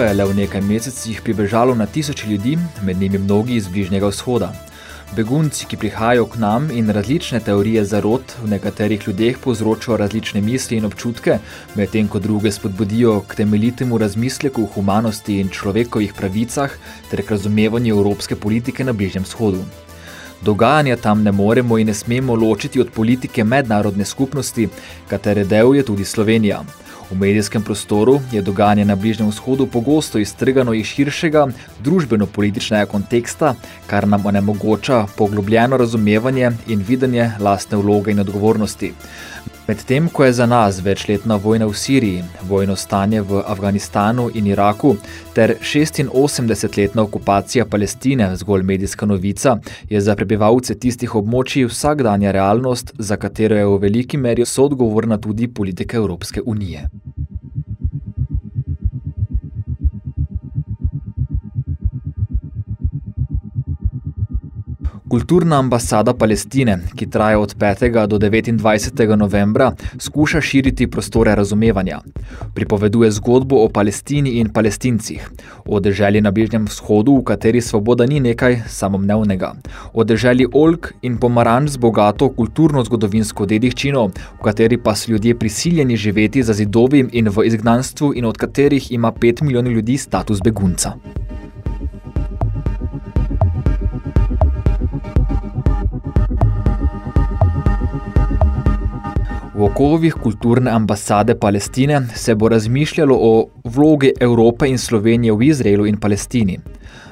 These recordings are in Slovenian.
Evropo je le v nekaj mesecih pribežalo na tisoče ljudi, med njimi mnogi iz bližnjega vzhoda. Begunci, ki prihajajo k nam in različne teorije zarod v nekaterih ljudeh povzročajo različne misli in občutke, medtem ko druge spodbudijo k temeljitemu razmisleku o humanosti in človekovih pravicah ter k razumevanju evropske politike na bližnjem vzhodu. Dogajanja tam ne moremo in ne smemo ločiti od politike mednarodne skupnosti, katere del je tudi Slovenija. V medijskem prostoru je dogajanje na Bližnjem vzhodu pogosto iztrgano iz širšega družbeno-političnega konteksta, kar nam onemogoča poglobljeno razumevanje in videnje lastne vloge in odgovornosti. Medtem, ko je za nas večletna vojna v Siriji, vojno stanje v Afganistanu in Iraku ter 86-letna okupacija Palestine zgolj medijska novica, je za prebivalce tistih območij vsakdanja realnost, za katero je v veliki meri soodgovorna tudi politika Evropske unije. Kulturna ambasada Palestine, ki traja od 5. do 29. novembra, skuša širiti prostore razumevanja. Pripoveduje zgodbo o Palestini in palestincih, o deželi na Bližnjem vzhodu, v kateri svoboda ni nekaj samomnevnega, o deželi Olk in pomaranč z bogato kulturno-zgodovinsko dediščino, v kateri pa so ljudje prisiljeni živeti za zidovi in v izgnanstvu in od katerih ima 5 milijonov ljudi status begunca. V okovih kulturne ambasade Palestine se bo razmišljalo o vlogi Evrope in Slovenije v Izraelu in Palestini.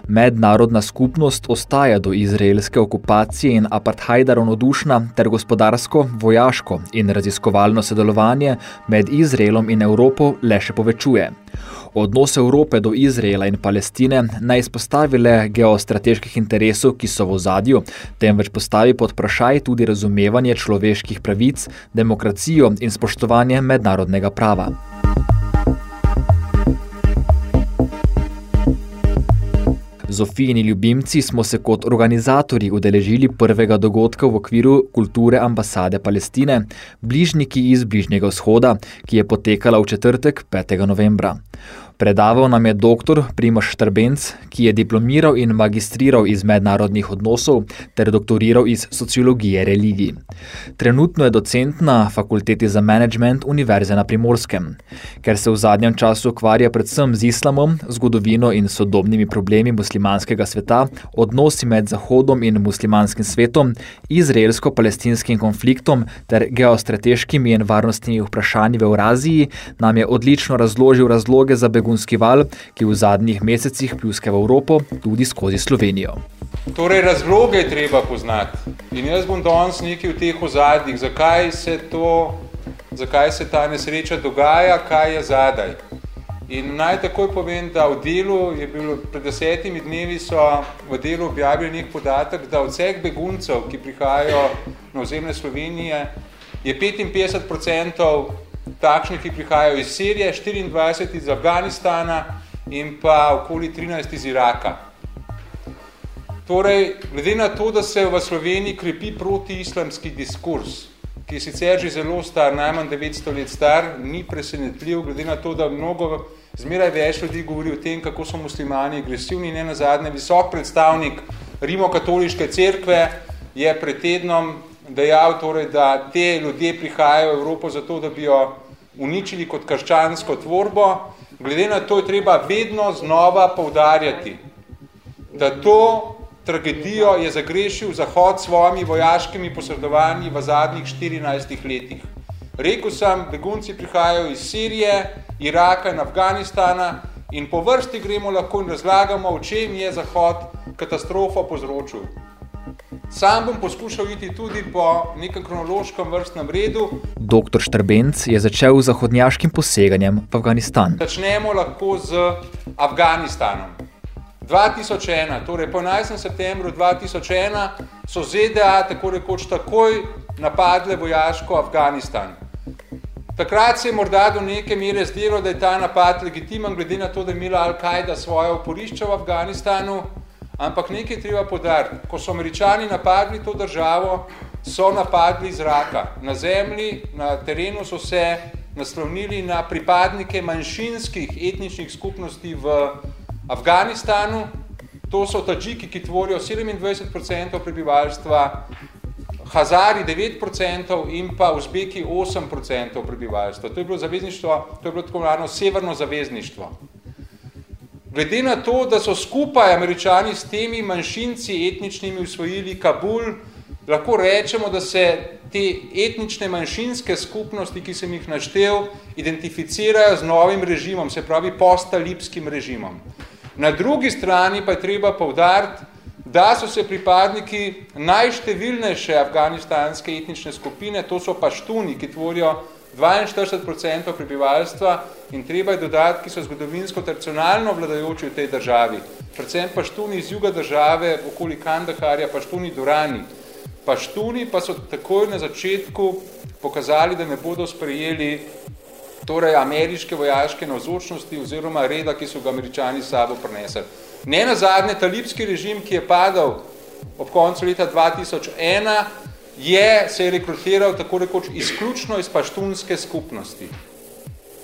Mednarodna skupnost ostaja do izraelske okupacije in apartheida ravnodušna ter gospodarsko, vojaško in raziskovalno sodelovanje med Izraelom in Evropo le še povečuje. Odnos Evrope do Izraela in Palestine ne izpostavi le geostrateških interesov, ki so v zadju, temveč postavi pod vprašaj tudi razumevanje človeških pravic, demokracijo in spoštovanje mednarodnega prava. Zofijini ljubimci smo se kot organizatorji udeležili prvega dogodka v okviru kulture ambasade Palestine, bližniki iz Bližnjega vzhoda, ki je potekala v četrtek 5. novembra. Predaval nam je doktor Primoš Štrbenc, ki je diplomiral in magistriral iz mednarodnih odnosov ter doktoriral iz sociologije religij. Trenutno je docent na fakulteti za management Univerze na Primorskem. Ker se v zadnjem času ukvarja predvsem z islamom, zgodovino in sodobnimi problemi muslimanskega sveta, odnosi med Zahodom in muslimanskim svetom, izraelsko-palestinskim konfliktom ter geostrateškimi in varnostnimi vprašanji v Euraziji, nam je odlično razložil razloge za begunstvo begunski val, ki v zadnjih mesecih pljuske v Evropo tudi skozi Slovenijo. Torej, razloge je treba poznati. In jaz bom danes nekaj v teh ozadjih, zakaj se to, zakaj se ta nesreča dogaja, kaj je zadaj. In naj takoj povem, da v delu je bilo, pred desetimi dnevi so v delu objavili nek podatek, da od vseh beguncev, ki prihajajo na ozemlje Slovenije, je 55% takšnih, ki prihajajo iz Sirije, 24 iz Afganistana in pa okoli 13 iz Iraka. Torej, glede na to, da se v Sloveniji krepi protiislamski diskurs, ki je sicer že zelo star, najmanj 900 let star, ni presenetljiv, glede na to, da mnogo, zmeraj več ljudi govori o tem, kako so muslimani agresivni, ne na zadnje, visok predstavnik Rimokatoliške cerkve je pred tednom dejal, torej, da te ljudje prihajajo v Evropo zato, da bi jo uničili kot krščansko tvorbo, glede na to je treba vedno znova poudarjati, da to tragedijo je zagrešil Zahod s svojimi vojaškimi posredovanji v zadnjih 14 letih. Rekl sem, begunci prihajajo iz Sirije, Iraka in Afganistana in po vrsti gremo lahko in razlagamo, v čem je Zahod katastrofo povzročil. Sam bom poskušal iti tudi po nekem kronološkem vrstnem redu. Doktor Štrbenc je začel z zahodnjaškim poseganjem v Afganistan. Začnemo lahko z Afganistanom. 2001, torej po 11. septembru 2001, so ZDA tako rekoč takoj napadle vojaško Afganistan. Takrat se je morda do neke mere zdelo, da je ta napad legitimen, glede na to, da je imela Al-Qaeda svoje oporišče v Afganistanu, ampak nekaj treba podariti. Ko so američani napadli to državo, so napadli iz raka. Na zemlji, na terenu so se naslovnili na pripadnike manjšinskih etničnih skupnosti v Afganistanu. To so tađiki, ki tvorijo 27% prebivalstva, Hazari 9% in pa Uzbeki 8% prebivalstva. To je bilo zavezništvo, to je bilo tako mladno severno zavezništvo. Glede na to, da so skupaj američani s temi manjšinci etničnimi usvojili Kabul, lahko rečemo, da se te etnične manjšinske skupnosti, ki sem jih naštel, identificirajo z novim režimom, se pravi postalipskim režimom. Na drugi strani pa je treba povdariti, da so se pripadniki najštevilnejše afganistanske etnične skupine, to so paštuni, ki tvorijo 42% prebivalstva in treba je dodati, ki so zgodovinsko tradicionalno vladajoči v tej državi. Predvsem paštuni iz juga države, okoli Kandaharja, paštuni Durani. Paštuni pa so takoj na začetku pokazali, da ne bodo sprejeli torej ameriške vojaške navzočnosti oziroma reda, ki so ga američani sabo prinesli. Ne na zadnje, talibski režim, ki je padal ob koncu leta 2001, je se je rekrutiral tako rekoč izključno iz paštunske skupnosti.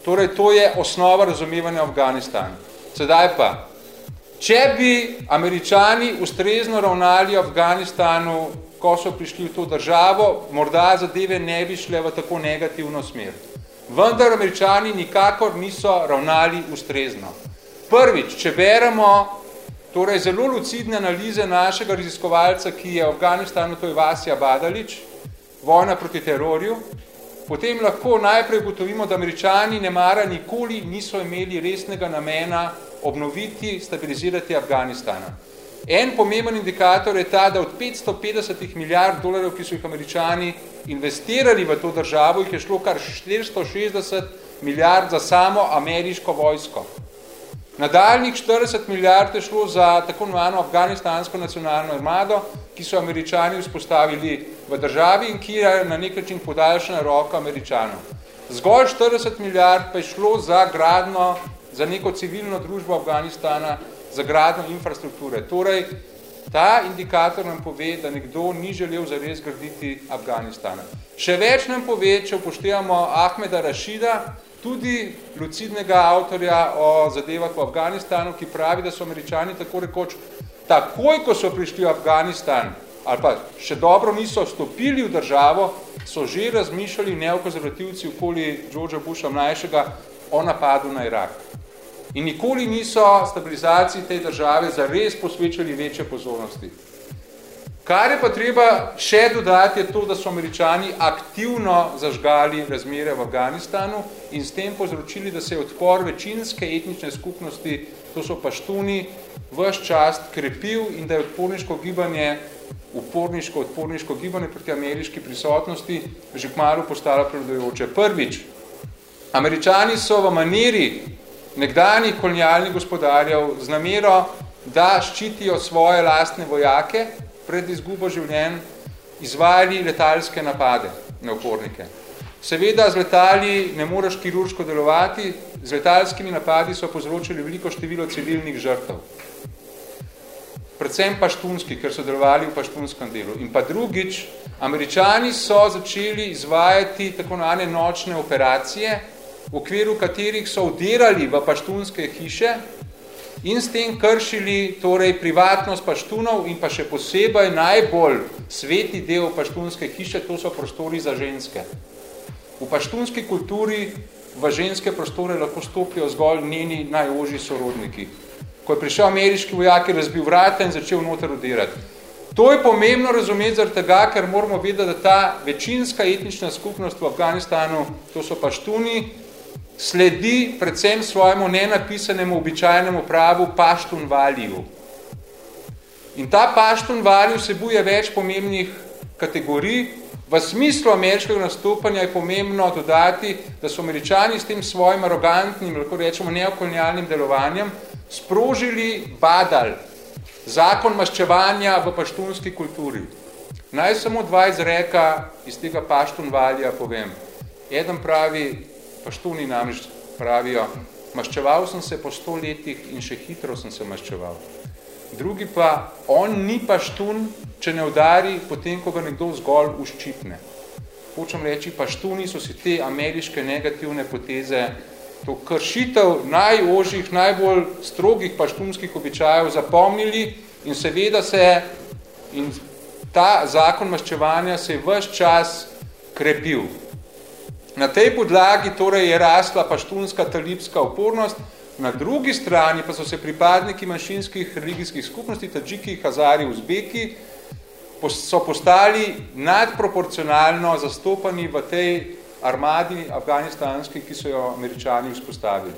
Torej, to je osnova razumevanja Afganistana. Sedaj pa, če bi američani ustrezno ravnali Afganistanu, ko so prišli v to državo, morda zadeve ne bi šle v tako negativno smer. Vendar američani nikakor niso ravnali ustrezno. Prvič, če beremo Torej, zelo lucidne analize našega raziskovalca, ki je v Afganistanu, to je Vasija Badalič, vojna proti terorju, potem lahko najprej gotovimo, da američani nemara nikoli niso imeli resnega namena obnoviti, stabilizirati Afganistana. En pomemben indikator je ta, da od 550 milijard dolarjev, ki so jih američani investirali v to državo, jih je šlo kar 460 milijard za samo ameriško vojsko. Nadaljnih 40 milijard je šlo za tako imenovano afganistansko nacionalno armado, ki so američani vzpostavili v državi in ki je na nek način podaljšana roka američanov. Zgolj 40 milijard pa je šlo za gradno, za neko civilno družbo Afganistana, za gradno infrastrukture. Torej, ta indikator nam pove, da nekdo ni želel zares graditi Afganistana. Še več nam pove, če upoštevamo Ahmeda Rašida, tudi lucidnega avtorja o zadevah v Afganistanu, ki pravi, da so američani tako rekoč, takoj, ko so prišli v Afganistan, ali pa še dobro niso vstopili v državo, so že razmišljali neokonzervativci okoli Georgea Busha mlajšega o napadu na Irak. In nikoli niso stabilizaciji tej države zares posvečali večje pozornosti. Kar je pa treba še dodati, je to, da so američani aktivno zažgali razmere v Afganistanu in s tem povzročili, da se je odpor večinske etnične skupnosti, to so paštuni, vš čas krepil in da je odporniško gibanje, uporniško, odporniško gibanje proti ameriški prisotnosti že kmalo postalo prevladujoče. Prvič, američani so v maniri nekdanjih kolonialnih gospodarjev z namero, da ščitijo svoje lastne vojake, pred izgubo življenj izvajali letalske napade na upornike. Seveda z letali ne moraš kirurško delovati, z letalskimi napadi so povzročili veliko število civilnih žrtev. Predvsem paštunski, ker so delovali v paštunskem delu. In pa drugič, američani so začeli izvajati tako nane nočne operacije, v okviru katerih so udirali v paštunske hiše, in s tem kršili torej privatnost paštunov in pa še posebej najbolj sveti del paštunske hiše, to so prostori za ženske. V paštunski kulturi v ženske prostore lahko stopijo zgolj njeni najožji sorodniki. Ko je prišel ameriški vojak, je razbil vrata in začel noter odirati. To je pomembno razumeti zaradi tega, ker moramo vedeti, da ta večinska etnična skupnost v Afganistanu, to so paštuni, sledi predvsem svojemu nenapisanemu običajnemu pravu paštun valiju. In ta paštun valiju sebuje več pomembnih kategorij. V smislu ameriškega nastopanja je pomembno dodati, da so američani s tem svojim arogantnim, lahko rečemo neokolonialnim delovanjem, sprožili badal, zakon maščevanja v paštunski kulturi. Naj samo dva izreka iz tega paštunvalja povem. Eden pravi, paštuni namreč pravijo, maščeval sem se po sto letih in še hitro sem se maščeval. Drugi pa, on ni paštun, če ne udari, potem, ko ga nekdo zgolj uščitne. Hočem reči, paštuni so si te ameriške negativne poteze, to kršitev najožjih, najbolj strogih paštunskih običajev zapomnili in seveda se in ta zakon maščevanja se je vse čas krepil. Na tej podlagi torej je rasla paštunska talibska upornost, na drugi strani pa so se pripadniki manjšinskih religijskih skupnosti, tadžiki, hazari, uzbeki, so postali nadproporcionalno zastopani v tej armadi afganistanski, ki so jo američani vzpostavili.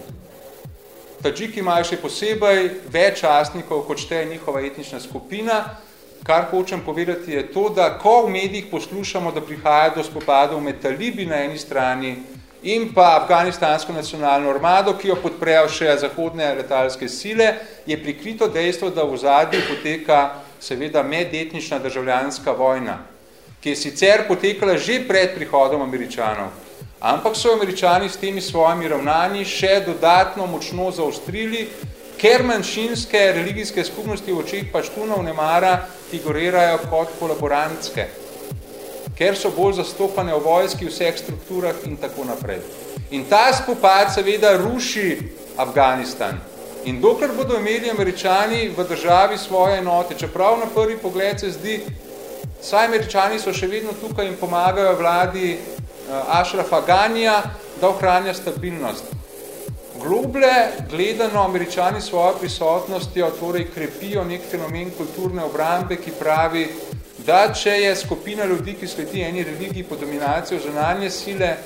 Tadžiki imajo še posebej več častnikov, kot šteje njihova etnična skupina. Kar hočem povedati je to, da ko v medijih poslušamo, da prihaja do spopadov med talibi na eni strani in pa afganistansko nacionalno armado, ki jo podprejo še zahodne letalske sile, je prikrito dejstvo, da v zadnji poteka seveda medetnična državljanska vojna, ki je sicer potekala že pred prihodom američanov, ampak so američani s temi svojimi ravnanji še dodatno močno zaostrili, ker manjšinske religijske skupnosti v očeh paštunov nemara figurirajo kot kolaborantske, ker so bolj zastopane v vojski, v vseh strukturah in tako naprej. In ta spopad seveda ruši Afganistan. In dokler bodo imeli američani v državi svoje enote, čeprav na prvi pogled se zdi, saj američani so še vedno tukaj in pomagajo vladi uh, Ašrafa Ganija, da ohranja stabilnost. Globle gledano američani svojo prisotnostjo torej krepijo nek fenomen kulturne obrambe, ki pravi, da če je skupina ljudi, ki sledi eni religiji pod dominacijo zunanje sile,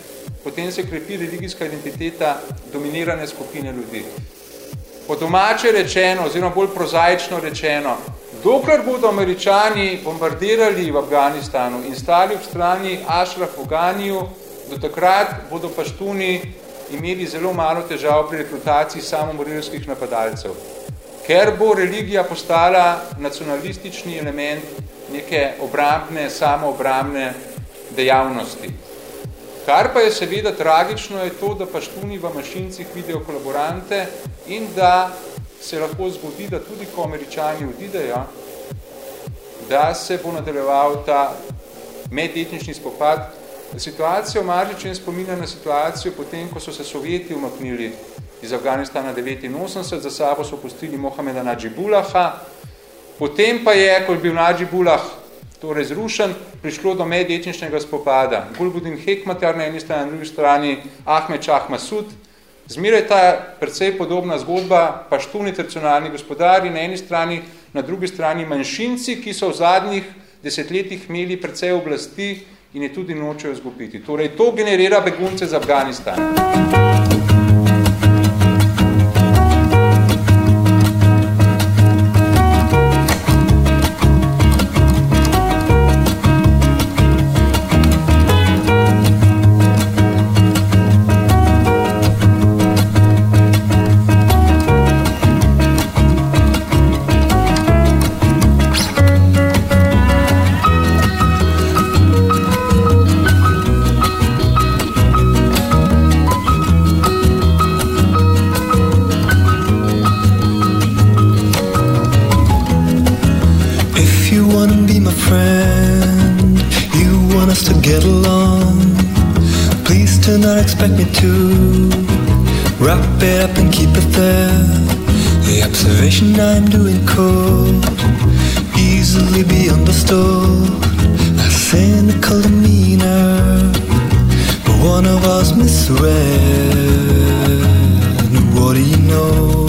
potem se krepi religijska identiteta dominirane skupine ljudi. Po domače rečeno, oziroma bolj prozaično rečeno, dokler bodo američani bombardirali v Afganistanu in stali ob strani Ashraf Oganiju, do takrat bodo paštuni imeli zelo malo težav pri rekrutaciji samomorilskih napadalcev. Ker bo religija postala nacionalistični element neke obrambne, samoobrambne dejavnosti. Kar pa je seveda tragično, je to, da paštuni v mašincih vidijo kolaborante in da se lahko zgodi, da tudi ko američani odidejo, da se bo nadaljeval ta medetnični spopad. Situacijo Maržičen spominja na situacijo potem, ko so se Sovjeti umaknili iz Afganistana 89, za sabo so pustili Mohameda Nadžibulaha, potem pa je, ko je bil Nadžibulah torej zrušen, prišlo do medetničnega spopada. Gulbudin Hekmatar na eni strani, na drugi strani Ahmed Masud. Zmeraj ta precej podobna zgodba, paštuni tradicionalni gospodari na eni strani, na drugi strani manjšinci, ki so v zadnjih desetletjih imeli precej oblasti in je tudi nočejo zgubiti. Torej, to generira begunce z Afganistana. observation I'm doing cold Easily be understood. A cynical demeanor But one of us misread. What do you know?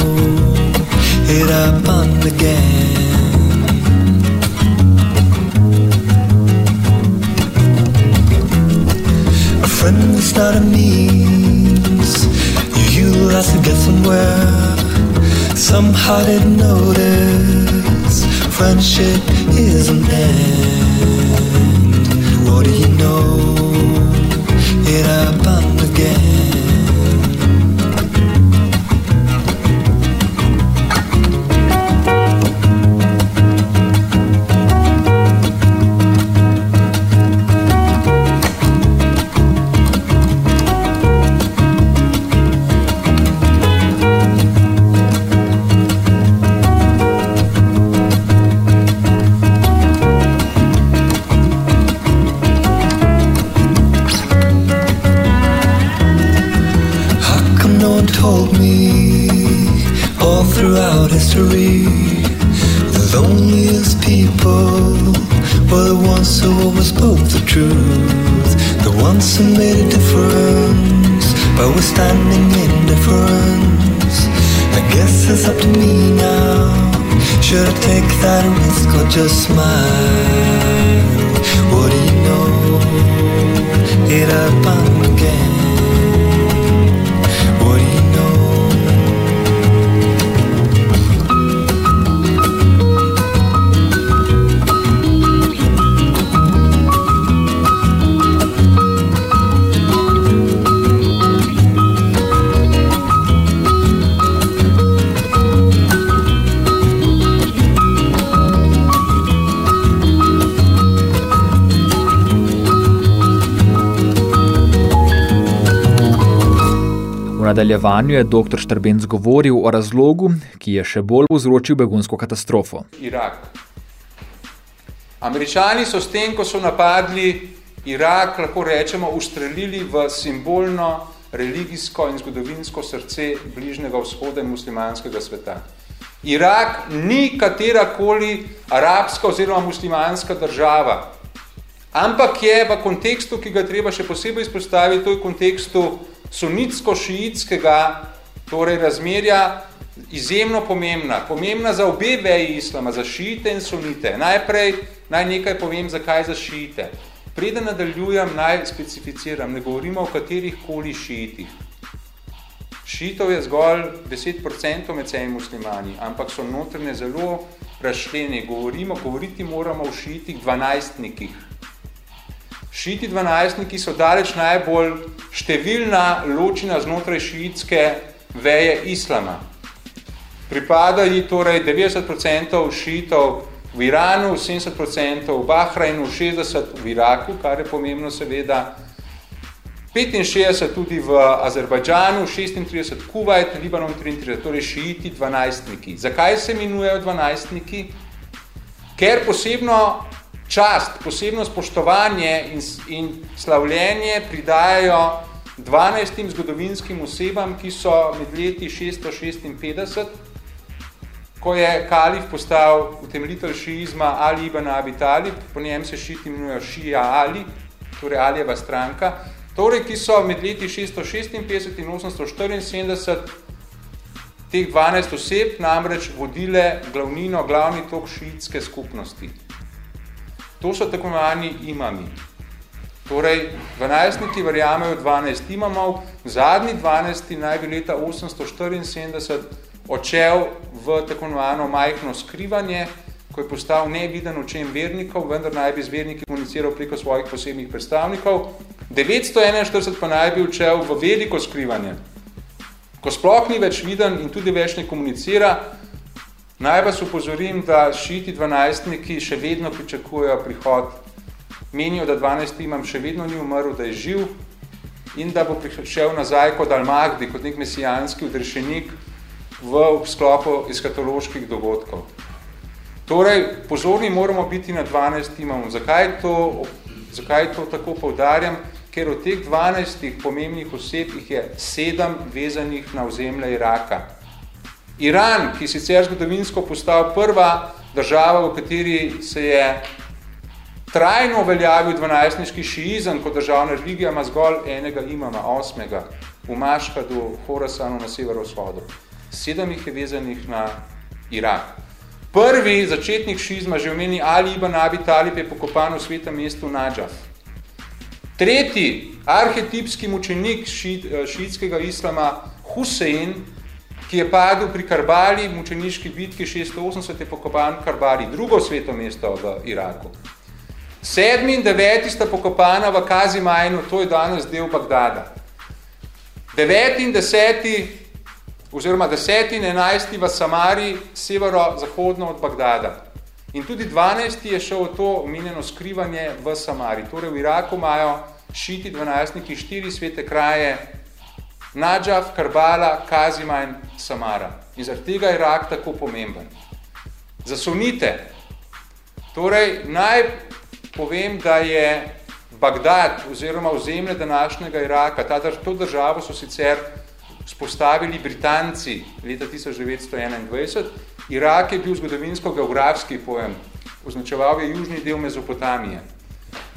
It happened again. A friend is not a means You utilize to get somewhere. Somehow did notice friendship is an end. What do you know? It about just smile? Nadaljevanju je dr. Štrbenc govoril o razlogu, ki je še bolj vzročil begunsko katastrofo. Irak. Američani so s tem, ko so napadli Irak, lahko rečemo, ustrelili v simbolno, religijsko in zgodovinsko srce bližnjega vzhoda in muslimanskega sveta. Irak ni katerakoli arabska oziroma muslimanska država, ampak je v kontekstu, ki ga treba še posebej izpostaviti, to je kontekstu sunitsko-šiitskega torej razmerja izjemno pomembna. Pomembna za obe veji islama, za šiite in sunite. Najprej naj nekaj povem, zakaj za šiite. Preden nadaljujem, naj specificiram, ne govorimo o katerih koli šiitih. Šiitov je zgolj 10% med vsemi muslimani, ampak so notrne zelo razšljeni. Govorimo, govoriti moramo o šiitih dvanajstnikih. Šiti dvanajstniki so daleč najbolj številna ločina znotraj šiitske veje islama. Pripada ji torej 90% šiitov v Iranu, 70% v Bahrajnu, 60% v Iraku, kar je pomembno seveda, 65 tudi v Azerbajdžanu, 36 Kuwait, Libanon 33, torej šiiti dvanajstniki. Zakaj se imenujejo dvanajstniki? Ker posebno čast, posebno spoštovanje in, in slavljenje pridajajo 12 zgodovinskim osebam, ki so med leti 656, ko je kalif postal utemeljitelj šiizma Ali ibn Abi Talib, po njem se šiti imenujejo Šija Ali, torej Alijeva stranka, torej, ki so med leti 656 in 874 teh 12 oseb namreč vodile glavnino, glavni tok šiitske skupnosti. To so tako imenovani imami. Torej, 12 verjamejo 12 imamov, zadnji 12 naj bi leta 874 očel v tako imenovano majhno skrivanje, ko je postal neviden očem vernikov, vendar naj bi z verniki komuniciral preko svojih posebnih predstavnikov. 941 pa naj bi očel v veliko skrivanje. Ko sploh ni več viden in tudi več ne komunicira, Naj vas upozorim, da šiti dvanajstniki še vedno pričakujejo prihod. Menijo, da 12 imam še vedno ni umrl, da je živ in da bo prišel nazaj kot Al-Magdi, kot nek mesijanski odrešenik v sklopu eskatoloških dogodkov. Torej, pozorni moramo biti na 12 imam. Zakaj to, zakaj to tako poudarjam? Ker od teh 12 pomembnih oseb jih je sedem vezanih na ozemlje Iraka. Iran, ki sicer zgodovinsko postal prva država, v kateri se je trajno uveljavil dvanajstniški šiizem kot državna religija, ima zgolj enega imama, osmega, v Maškadu, Horasanu na severovzhodu. Sedem jih je vezanih na Irak. Prvi začetnik šizma, že omeni Ali ibn Abi Talib, je pokopan v svetem mestu Nadžaf. Tretji arhetipski mučenik šiitskega islama, Husein, ki je padel pri Karbali, mučeniški bitki 680 je pokopan Karbali, drugo sveto mesto v Iraku. Sedmi in deveti sta pokopana v Kazimajnu, to je danes del Bagdada. Deveti in deseti, oziroma deseti in enajsti v Samari, severo-zahodno od Bagdada. In tudi dvanajsti je šel v to omenjeno skrivanje v Samari. Torej v Iraku imajo šiti dvanajstniki štiri svete kraje, Nadžaf, Karbala, Kazima in Samara. In zaradi tega je Irak tako pomemben. Za sunite, torej naj povem, da je Bagdad oziroma ozemlje današnjega Iraka, ta, to državo so sicer spostavili Britanci leta 1921. Irak je bil zgodovinsko-geografski pojem, označeval je južni del Mezopotamije.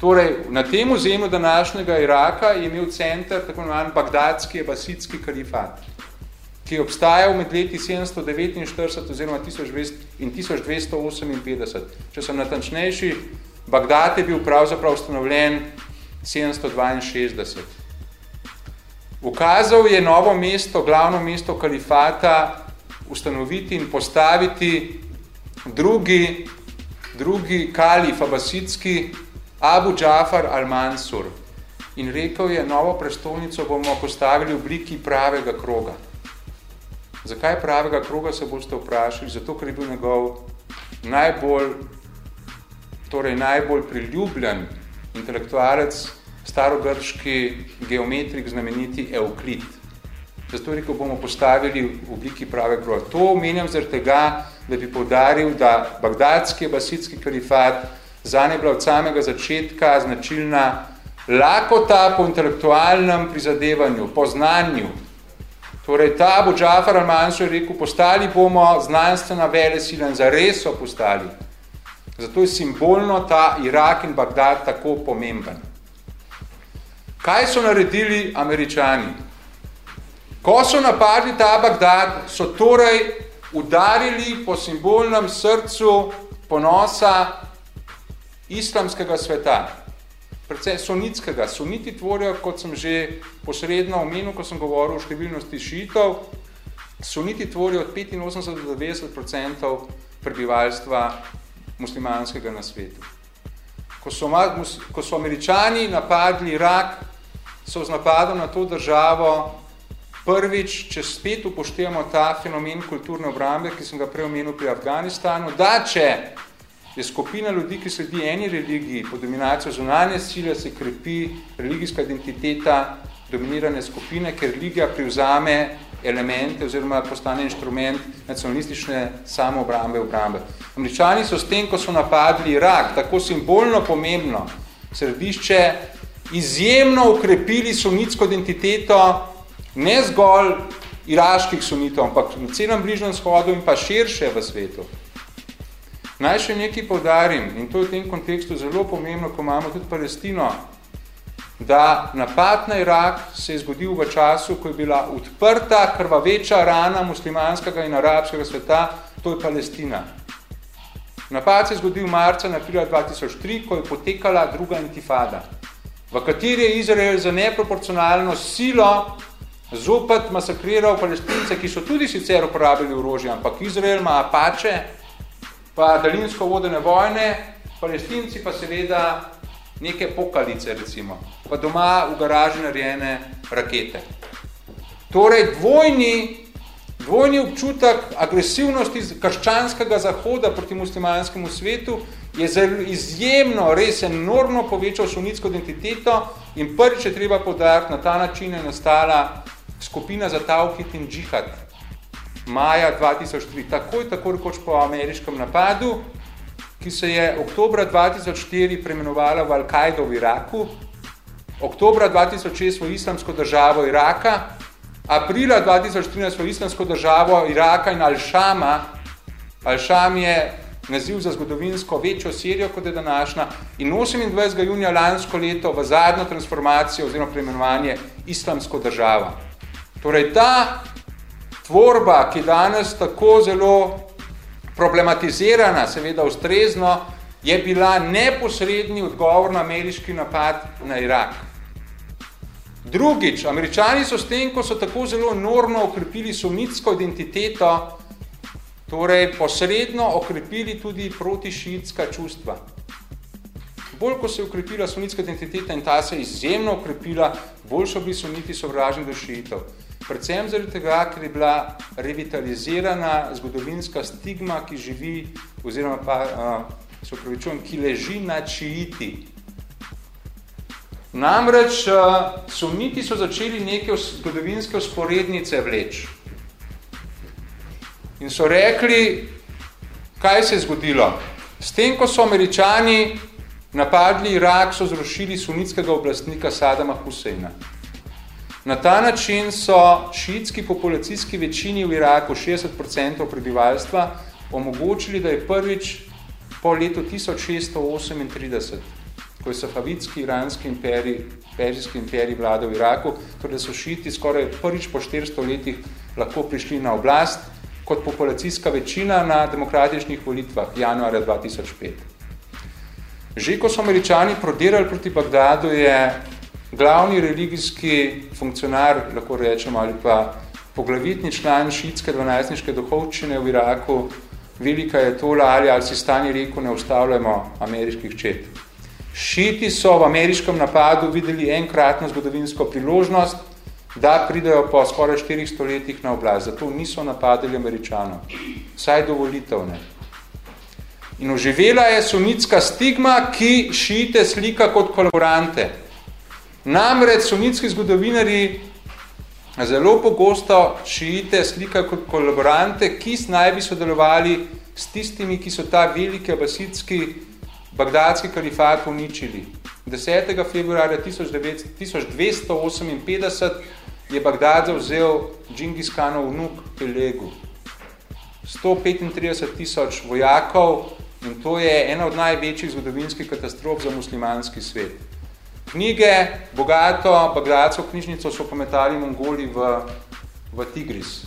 Torej, na tem ozemlju današnjega Iraka je imel center tako imenovan Bagdadski abasitski kalifat, ki je obstajal med leti 749 oziroma 1200 in 1258. Če sem natančnejši, Bagdad je bil pravzaprav ustanovljen 762. Ukazal je novo mesto, glavno mesto kalifata, ustanoviti in postaviti drugi, drugi kalif abasitski, Abu Džafar al-Mansur. In rekel je, novo prestolnico bomo postavili v obliki pravega kroga. Zakaj pravega kroga se boste vprašali? Zato, ker je bil njegov najbolj, torej najbolj priljubljen intelektualec, starogrški geometrik, znameniti Euklid. Zato je rekel, bomo postavili v obliki pravega kroga. To omenjam zaradi tega, da bi povdaril, da bagdadski abasitski kalifat Zanje je bila od samega začetka značilna lakota po intelektualnem prizadevanju, po znanju. Torej, ta Abu Džafar al-Mansur rekel, postali bomo znanstvena vele sila in zares so postali. Zato je simbolno ta Irak in Bagdad tako pomemben. Kaj so naredili američani? Ko so napadli ta Bagdad, so torej udarili po simbolnem srcu ponosa islamskega sveta, predvsem sunitskega. Suniti tvorijo, kot sem že posredno omenil, ko sem govoril o številnosti šitov, suniti tvorijo od 85 do 90 prebivalstva muslimanskega na svetu. Ko so, ko so američani napadli Irak, so z napadom na to državo prvič, če spet upoštevamo ta fenomen kulturne obrambe, ki sem ga prej omenil pri Afganistanu, da če je skupina ljudi, ki sledi eni religiji, po dominacijo zunanje sile se krepi religijska identiteta dominirane skupine, ker religija privzame elemente oziroma postane inštrument nacionalistične samoobrambe obrambe. Američani so s tem, ko so napadli Irak, tako simbolno pomembno središče, izjemno ukrepili sunitsko identiteto ne zgolj iraških sunitov, ampak na celem bližnjem shodu in pa širše v svetu. Naj še nekaj povdarim, in to je v tem kontekstu zelo pomembno, ko imamo tudi Palestino, da napad na Irak se je zgodil v času, ko je bila odprta krvaveča rana muslimanskega in arabskega sveta, to je Palestina. Napad se je zgodil marca na 2003, ko je potekala druga intifada, v kateri je Izrael za neproporcionalno silo zopet masakriral palestince, ki so tudi sicer uporabili orožje, ampak Izrael ima apače, pa daljinsko vodene vojne, palestinci pa seveda neke pokalice, recimo, pa doma v garaži narejene rakete. Torej, dvojni, dvojni občutek agresivnosti krščanskega zahoda proti muslimanskemu svetu je izjemno, res enormno povečal sunitsko identiteto in prvič je treba podariti, na ta način je nastala skupina za Tauhid in džihad, maja 2003, takoj tako rekoč po ameriškem napadu, ki se je oktobra 2004 premenovala v Al-Kaido v Iraku, oktobra 2006 v islamsko državo Iraka, aprila 2013 v islamsko državo Iraka in Al-Shama, Al-Sham je naziv za zgodovinsko večjo Sirijo, kot je današnja, in 28. junija lansko leto v zadnjo transformacijo oziroma preimenovanje islamsko državo. Torej, ta tvorba, ki danes tako zelo problematizirana, seveda ustrezno, je bila neposredni odgovor na ameriški napad na Irak. Drugič, američani so s tem, ko so tako zelo enormno okrepili sunitsko identiteto, torej posredno okrepili tudi protišiitska čustva. Bolj, ko se je okrepila sunitska identiteta in ta se je izjemno okrepila, bolj so bili suniti sovražni do šiitov. Predvsem zaradi tega, ker je bila revitalizirana zgodovinska stigma, ki živi, oziroma pa, uh, se upravičujem, ki leži na čiiti. Namreč uh, sumniti so začeli neke zgodovinske usporednice vleč. In so rekli, kaj se je zgodilo. S tem, ko so američani napadli Irak, so zrušili sunitskega oblastnika Sadama Huseina. Na ta način so šiitski populacijski večini v Iraku, 60% prebivalstva, omogočili, da je prvič po letu 1638, ko je sahavitski iranski imperij, perzijski imperij vladal v Iraku, torej so šiiti skoraj prvič po 400 letih lahko prišli na oblast kot populacijska večina na demokratičnih volitvah januarja 2005. Že ko so američani prodirali proti Bagdadu, je glavni religijski funkcionar, lahko rečemo, ali pa poglavitni član šiitske 12. duhovčine v Iraku, velika je tola ali ali si stani rekel, ne ustavljamo ameriških čet. Šiti so v ameriškem napadu videli enkratno zgodovinsko priložnost, da pridejo po skoraj 400 letih na oblast. Zato niso napadali američanov. Vsaj dovolitev ne. In oživela je sunitska stigma, ki šite slika kot kolaborante. Namreč sunitski zgodovinari zelo pogosto šijite slika kot kolaborante, ki naj bi sodelovali s tistimi, ki so ta veliki abasitski bagdadski kalifat uničili. 10. februarja 1258 je Bagdad zavzel Džingis Khanov vnuk Pelegu. 135 tisoč vojakov in to je ena od največjih zgodovinskih katastrof za muslimanski svet. Knjige, bogato, bagdadsko knjižnico so pometali Mongoli v, v Tigris.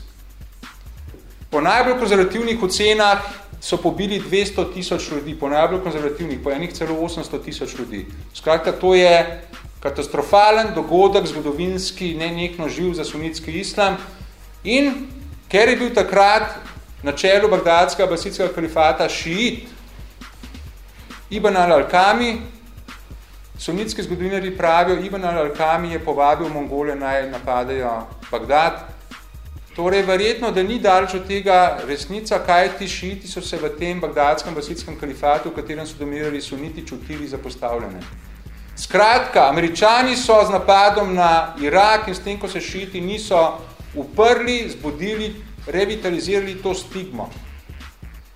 Po najbolj konzervativnih ocenah so pobili 200 tisoč ljudi, po najbolj konzervativnih, po enih celo 800 tisoč ljudi. Skratka, to je katastrofalen dogodek, zgodovinski, ne nekno živ za sunitski islam. In ker je bil takrat na čelu bagdadskega basitskega kalifata šiit, Ibn al-Alkami, Sunitski zgodovinari pravijo, Ibn al-Alkami je povabil Mongole naj napadajo Bagdad. Torej, verjetno, da ni daleč od tega resnica, kaj ti šiti so se v tem bagdadskem basitskem kalifatu, v katerem so domirali suniti, čutili zapostavljene. Skratka, američani so z napadom na Irak in s tem, ko se šiti, niso uprli, zbudili, revitalizirali to stigmo.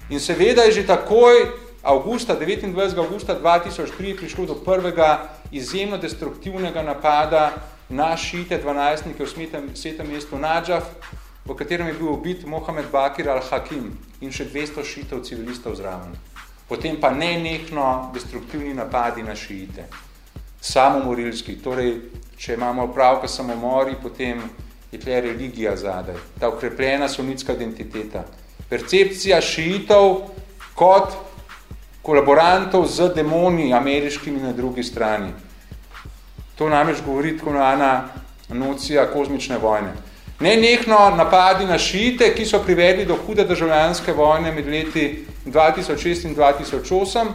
In seveda je že takoj avgusta, 29. augusta 2003 prišlo do prvega izjemno destruktivnega napada na šite 12-nike v svetem mestu Nadžaf, v katerem je bil ubit Mohamed Bakir al-Hakim in še 200 šitev civilistov zraven. Potem pa nenehno destruktivni napadi na šite. Samomorilski, torej, če imamo pravka samomori, potem je tle religija zadaj, ta ukrepljena sunitska identiteta. Percepcija šiitov kot kolaborantov z demoni ameriškimi na drugi strani. To namreč govori tako ena nocija kozmične vojne. Ne nekno napadi na šite, ki so privedli do hude državljanske vojne med leti 2006 in 2008.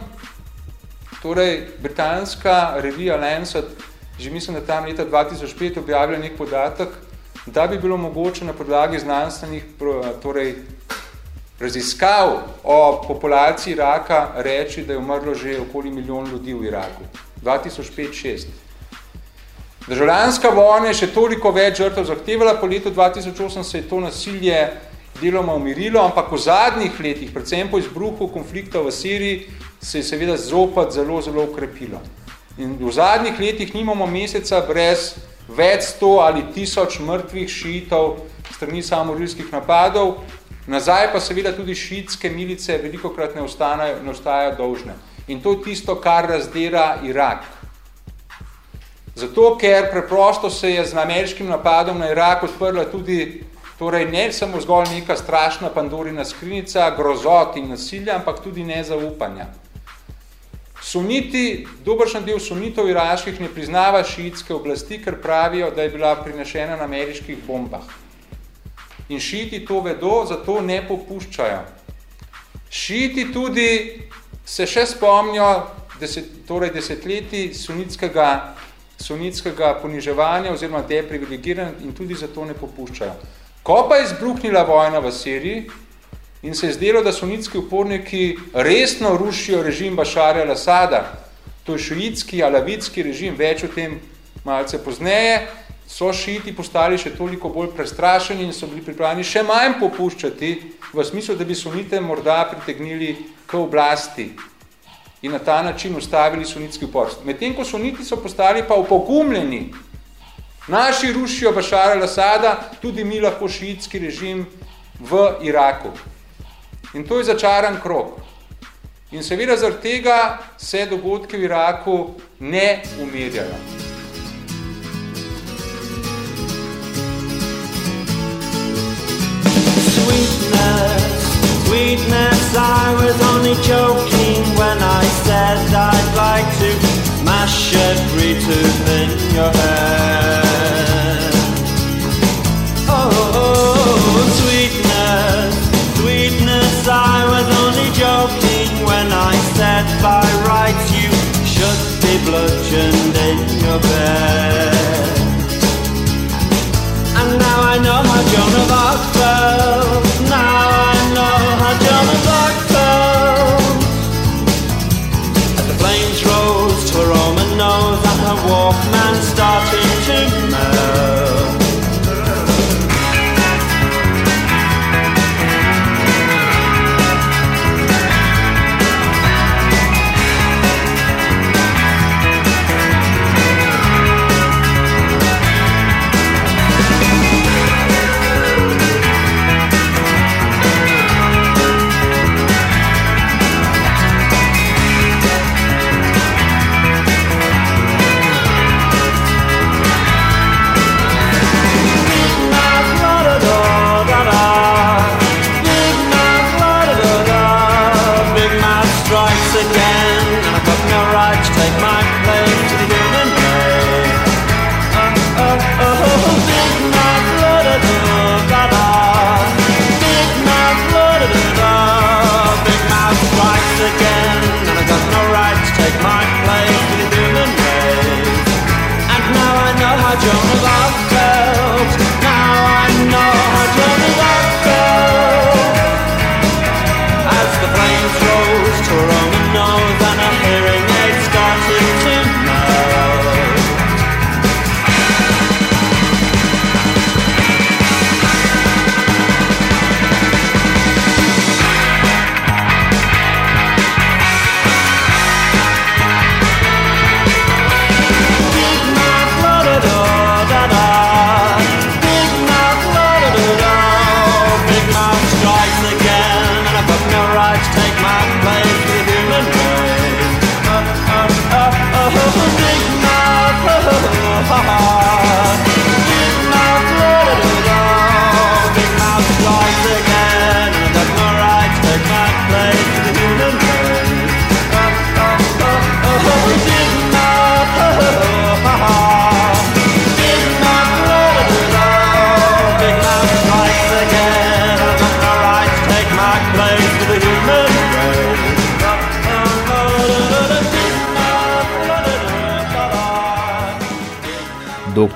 Torej, britanska revija Lancet, že mislim, da tam leta 2005 objavila nek podatek, da bi bilo mogoče na podlagi znanstvenih torej, raziskav o populaciji Iraka reči, da je umrlo že okoli milijon ljudi v Iraku. 2005-2006. Državljanska vojna je še toliko več žrtev zahtevala, po letu 2008 se je to nasilje deloma umirilo, ampak v zadnjih letih, predvsem po izbruhu konflikta v Siriji, se je seveda zopet zelo, zelo ukrepilo. In v zadnjih letih nimamo meseca brez več sto ali tisoč mrtvih šiitov strani samorilskih napadov, Nazaj pa seveda tudi šiitske milice veliko krat ne, ostanejo, ne ostajajo dolžne. In to je tisto, kar razdira Irak. Zato, ker preprosto se je z ameriškim napadom na Irak odprla tudi, torej ne samo zgolj neka strašna pandorina skrinica, grozot in nasilja, ampak tudi nezaupanja. Suniti, dobršen del sunitov iraških ne priznava šiitske oblasti, ker pravijo, da je bila prinešena na ameriških bombah. In šiti to vedo, zato ne popuščajo. Šiti tudi se še spomnijo deset, torej desetletji sunitskega, sunitskega poniževanja oziroma deprivilegiranja in tudi zato ne popuščajo. Ko pa je izbruhnila vojna v Siriji in se je zdelo, da sunitski uporniki resno rušijo režim Bašarja al-Asada, to je šuitski, alavitski režim, več o tem malce pozneje, so šiti postali še toliko bolj prestrašeni in so bili pripravljeni še manj popuščati v smislu, da bi sunite morda pritegnili k oblasti in na ta način ustavili sunitski upor. Medtem, ko suniti so postali pa upogumljeni Naši rušijo Bašara al-Asada, tudi mi lahko šiitski režim v Iraku. In to je začaran krok. In seveda zaradi tega se dogodki v Iraku ne umirjajo. Sweetness, sweetness, I was only joking when I said I'd like to smash every tooth in your head. Oh, sweetness, sweetness, I was only joking when I said by rights you should be bludgeoned in your bed.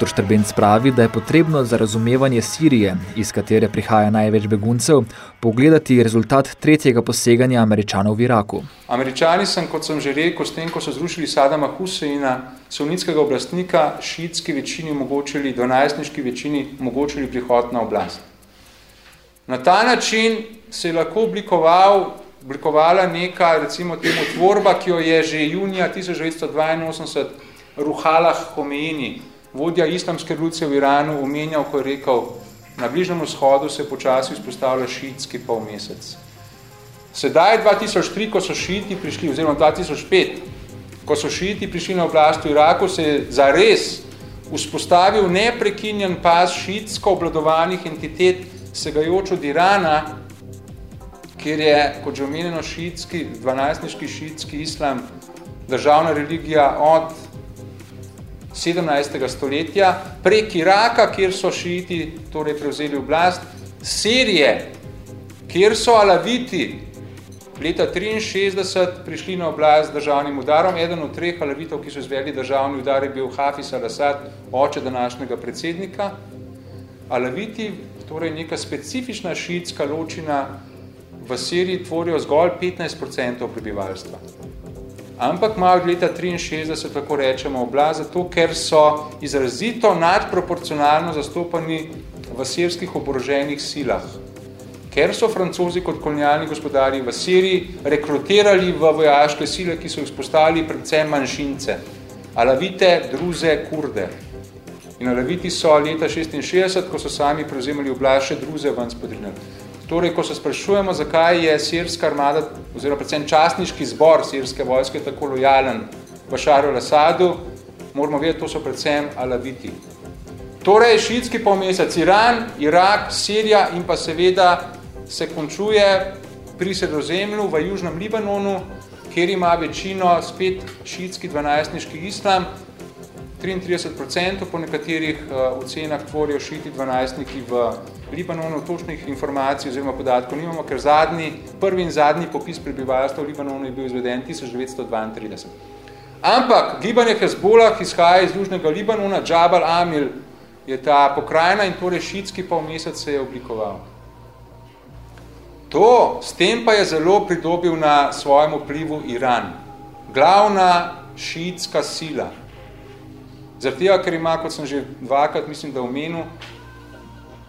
Dr. Štrbenc pravi, da je potrebno za razumevanje Sirije, iz katere prihaja največ beguncev, pogledati rezultat tretjega poseganja američanov v Iraku. Američani sem, kot sem že rekel, s tem, ko so zrušili Sadama Huseina, sunitskega oblastnika, šiitski večini omogočili, dvanajstniški večini omogočili prihod na oblast. Na ta način se je lahko oblikoval, oblikovala neka, recimo temu, tvorba, ki jo je že junija 1982 Ruhalah Homeini, vodja islamske revolucije v Iranu, omenjal, ko je rekel, na Bližnem vzhodu se počasi izpostavlja šiitski polmesec. Sedaj 2003, ko so šiiti prišli, oziroma 2005, ko so šiiti prišli na oblast v Iraku, se je zares vzpostavil neprekinjen pas šiitsko obladovanih entitet, segajoč od Irana, kjer je, kot že omenjeno, šiitski, 12-niški šiitski islam, državna religija od 17. stoletja, prek Iraka, kjer so šiiti torej prevzeli oblast, Sirije, kjer so alaviti leta 63 prišli na oblast z državnim udarom. Eden od treh alavitov, ki so izvedli državni udar, je bil Hafiz al-Assad, oče današnjega predsednika. Alaviti, torej neka specifična šiitska ločina v Siriji, tvorijo zgolj 15% prebivalstva. Ampak ima od leta 63, tako rečemo, oblast, zato ker so izrazito nadproporcionalno zastopani v sirskih oboroženih silah. Ker so francozi kot kolonialni gospodari v Siriji rekrutirali v vojaške sile, ki so jih spostavili predvsem manjšince, alavite, druze, kurde. In alaviti so leta 66, ko so sami prevzemali oblast, še druze ven spodrinali. Torej, ko se sprašujemo, zakaj je sirska armada, oziroma predvsem častniški zbor sirske vojske tako lojalen Bašaru al-Assadu, moramo vedeti, to so predvsem alaviti. Torej, šitski polmesec Iran, Irak, Sirija in pa seveda se končuje pri sredozemlju v Južnem Libanonu, kjer ima večino spet šitski 12-niški islam, 33% po nekaterih uh, ocenah tvorijo šiti 12-niki v Libanonu, točnih informacij oziroma podatkov nimamo, ker zadnji, prvi in zadnji popis prebivalstva v Libanonu je bil izveden 1932. Ampak gibanje Hezbolah izhaja iz južnega Libanona, Džabal Amil je ta pokrajina in torej šitski pol mesec se je oblikoval. To, s tem pa je zelo pridobil na svojem vplivu Iran. Glavna šiitska sila. Tega, ker ima, kot sem že dvakrat, mislim, da omenil,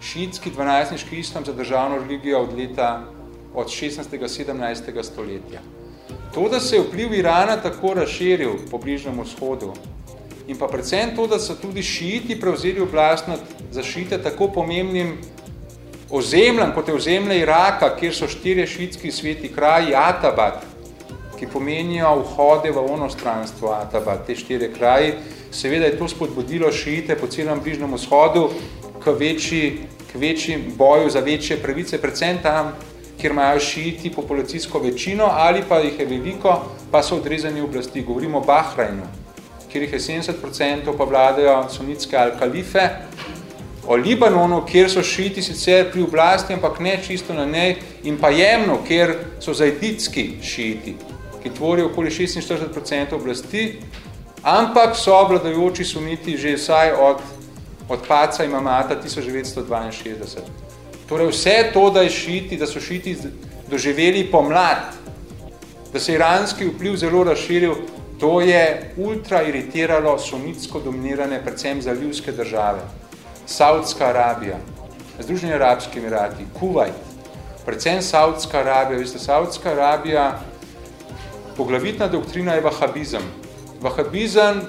šiitski 12-niški islam za državno religijo od leta od 16. 17. stoletja. To, da se je vpliv Irana tako razširil po bližnjem vzhodu in pa predvsem to, da so tudi šiiti prevzeli oblast nad zašite tako pomembnim ozemljem, kot je ozemlje Iraka, kjer so štirje šiitski sveti kraji, Atabat, ki pomenijo vhode v onostranstvo Atabat, te štire kraji, seveda je to spodbudilo šiite po celem bližnjem vzhodu k večji, k večji boju za večje pravice, predvsem tam, kjer imajo šiiti populacijsko večino ali pa jih je veliko, pa so odrezani oblasti. Govorimo o Bahrajnu, kjer jih je 70% pa vladajo sunitske al-kalife, o Libanonu, kjer so šiiti sicer pri oblasti, ampak ne čisto na nej, in pa Jemnu, kjer so zajditski šiiti, ki tvorijo okoli 46% oblasti, ampak so vladajoči suniti že vsaj od, od paca imamata 1962. Torej vse to, da, je šiti, da so šiti doživeli pomlad, da se iranski vpliv zelo razširil, to je ultra iritiralo sunitsko dominirane, predvsem zalivske države. Saudska Arabija, Združeni Arabski Emirati, Kuwait, predvsem Saudska Arabija. Veste, Saudska Arabija, poglavitna doktrina je vahabizem. Vahabizem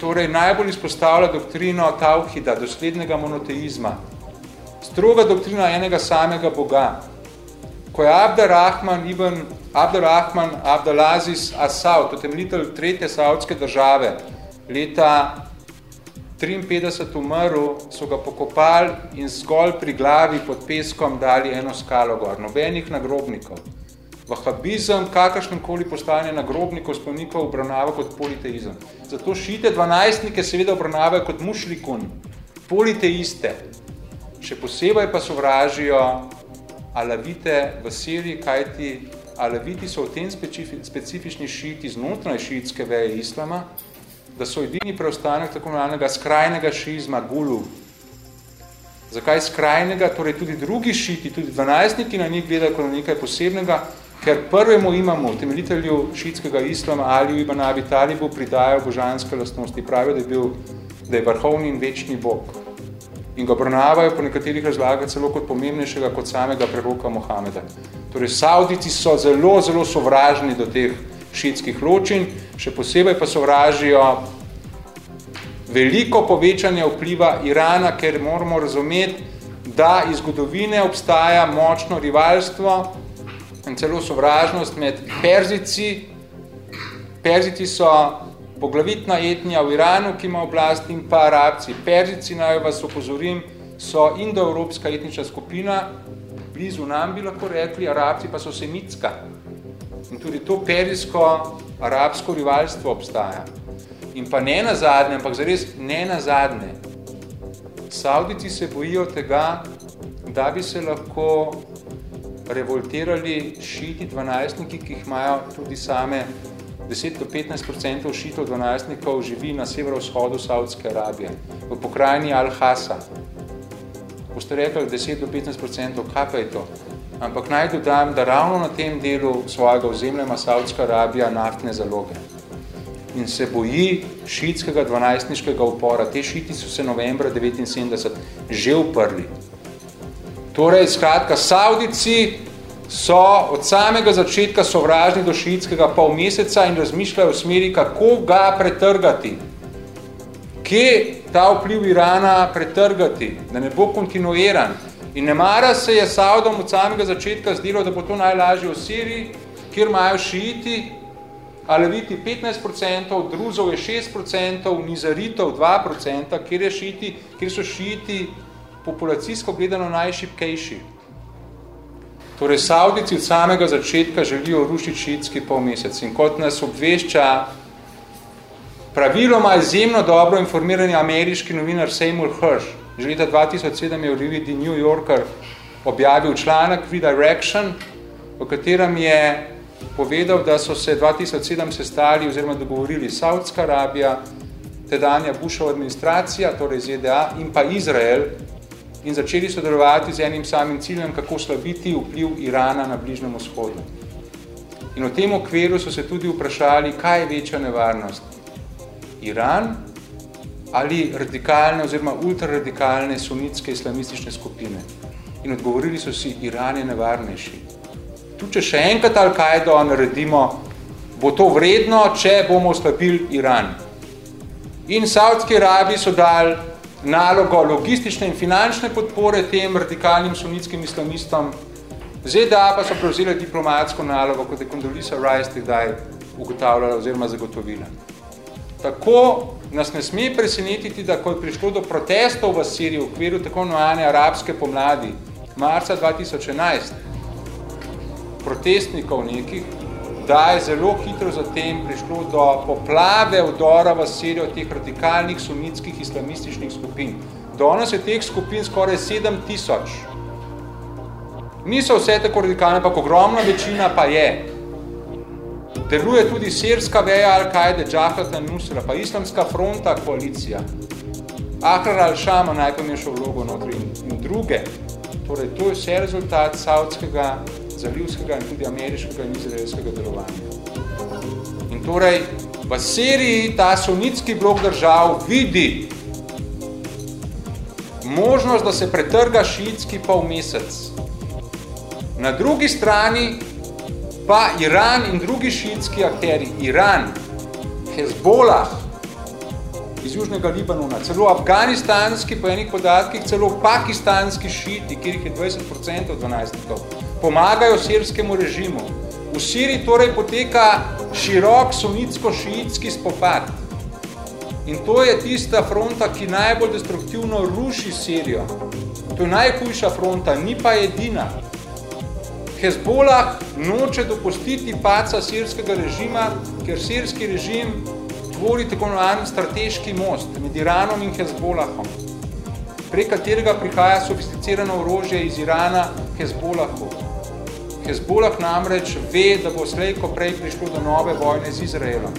torej najbolj izpostavlja doktrino Tauhida, doslednega monoteizma, stroga doktrina enega samega Boga. Ko je Abderrahman ibn Abderrahman Abdelaziz Asaud, utemeljitelj tretje saudske države, leta 53 umrl, so ga pokopali in zgolj pri glavi pod peskom dali eno skalo gor, nobenih nagrobnikov. Vahabizem, kakršnem koli postanje nagrobnikov, spolnikov obravnava kot politeizem. Zato šite dvanajstnike seveda obravnavajo kot mušlikun, politeiste. Še posebej pa sovražijo alavite v Siriji, kajti alaviti so v tem specifični šiti znotraj šiitske veje islama, da so edini preostanek tako imenovanega skrajnega šizma, gulu. Zakaj skrajnega? Torej tudi drugi šiti, tudi dvanajstniki na njih gledajo kot nekaj posebnega, ker prvemu imamo temeljitelju šitskega islama Ali ibn Abi Talibu pridajo božanske lastnosti. Pravijo, da je bil da je vrhovni in večni bog. In ga obravnavajo po nekaterih razlagah celo kot pomembnejšega kot samega preroka Mohameda. Torej, Saudici so zelo, zelo sovražni do teh šitskih ločin, še posebej pa sovražijo veliko povečanje vpliva Irana, ker moramo razumeti, da iz zgodovine obstaja močno rivalstvo in celo sovražnost med Perzici. Perzici so poglavitna etnija v Iranu, ki ima oblast, in pa Arabci. Perzici, naj vas opozorim, so indoevropska etnična skupina, blizu nam bi lahko rekli, Arabci pa so semitska. In tudi to perijsko-arabsko rivalstvo obstaja. In pa ne na zadnje, ampak zares ne na zadnje. Saudici se bojijo tega, da bi se lahko revoltirali šiti dvanajstniki, ki jih imajo tudi same 10 do 15% šitov dvanajstnikov živi na severovzhodu Saudske Arabije, v pokrajini Al-Hasa. Boste rekli 10 do 15%, kaj pa je to? Ampak naj dodam, da ravno na tem delu svojega ozemlja ima Saudska Arabija naftne zaloge in se boji šitskega 12-niškega upora. Te šiti so se novembra 1979 že uprli. Torej, skratka, Saudici so od samega začetka sovražni do šitskega pol meseca in razmišljajo v smeri, kako ga pretrgati. Kje ta vpliv Irana pretrgati, da ne bo kontinuiran. In ne mara se je Saudom od samega začetka zdelo, da bo to najlažje v Siriji, kjer imajo šiiti, aleviti 15%, druzov je 6%, nizaritov 2%, kjer, je šiiti, kjer so šiiti populacijsko gledano najšipkejši. Torej, Saudici od samega začetka želijo rušiti šiitski pol mesec in kot nas obvešča praviloma izjemno dobro informirani ameriški novinar Seymour Hersh, že leta 2007 je v reviji The New Yorker objavil članek Redirection, v katerem je povedal, da so se 2007 sestali oziroma dogovorili Saudska Arabija, tedanja Bushova administracija, torej ZDA in pa Izrael, in začeli sodelovati z enim samim ciljem, kako slabiti vpliv Irana na Bližnem vzhodu. In v tem okviru so se tudi vprašali, kaj je večja nevarnost. Iran ali radikalne oziroma ultraradikalne sunitske islamistične skupine. In odgovorili so si, Iran je nevarnejši. Tu, če še enkrat Al-Kaido naredimo, bo to vredno, če bomo oslabili Iran. In Saudski Arabiji so dali nalogo logistične in finančne podpore tem radikalnim sunitskim islamistom. ZDA pa so prevzeli diplomatsko nalogo, kot je Condoleezza Rice tedaj ugotavljala oziroma zagotovila. Tako nas ne sme presenetiti, da ko je prišlo do protestov v Siriji v okviru tako imenovane arabske pomladi, marca 2011, protestnikov nekih, da je zelo hitro zatem prišlo do poplave vdora v Sirijo teh radikalnih sunitskih islamističnih skupin. Danes je teh skupin skoraj 7 tisoč. Niso vse tako radikalne, pa ogromna večina pa je. Deluje tudi sirska veja Al-Qaide, Džafat al-Nusra, pa islamska fronta koalicija. Ahrar al-Shama najpomnejšo vlogo notri in, in druge. Torej, to je vse rezultat saudskega zalivskega in tudi ameriškega in izraelskega delovanja. In torej, v Siriji ta sunitski blok držav vidi možnost, da se pretrga šiitski pol mesec. Na drugi strani pa Iran in drugi šiitski akteri, Iran, Hezbollah, iz Južnega Libanona, celo afganistanski, po enih podatkih, celo pakistanski šiti, kjer jih je 20% od 12 pomagajo sirskemu režimu. V Siriji torej poteka širok sunitsko-šiitski spopad. In to je tista fronta, ki najbolj destruktivno ruši Sirijo. To je najhujša fronta, ni pa edina. Hezbolah noče dopustiti paca sirskega režima, ker sirski režim tvori tako strateški most med Iranom in Hezbolahom, prek katerega prihaja sofisticirano orožje iz Irana Hezbolahu. Hezbolah namreč ve, da bo slejko prej prišlo do nove vojne z Izraelom.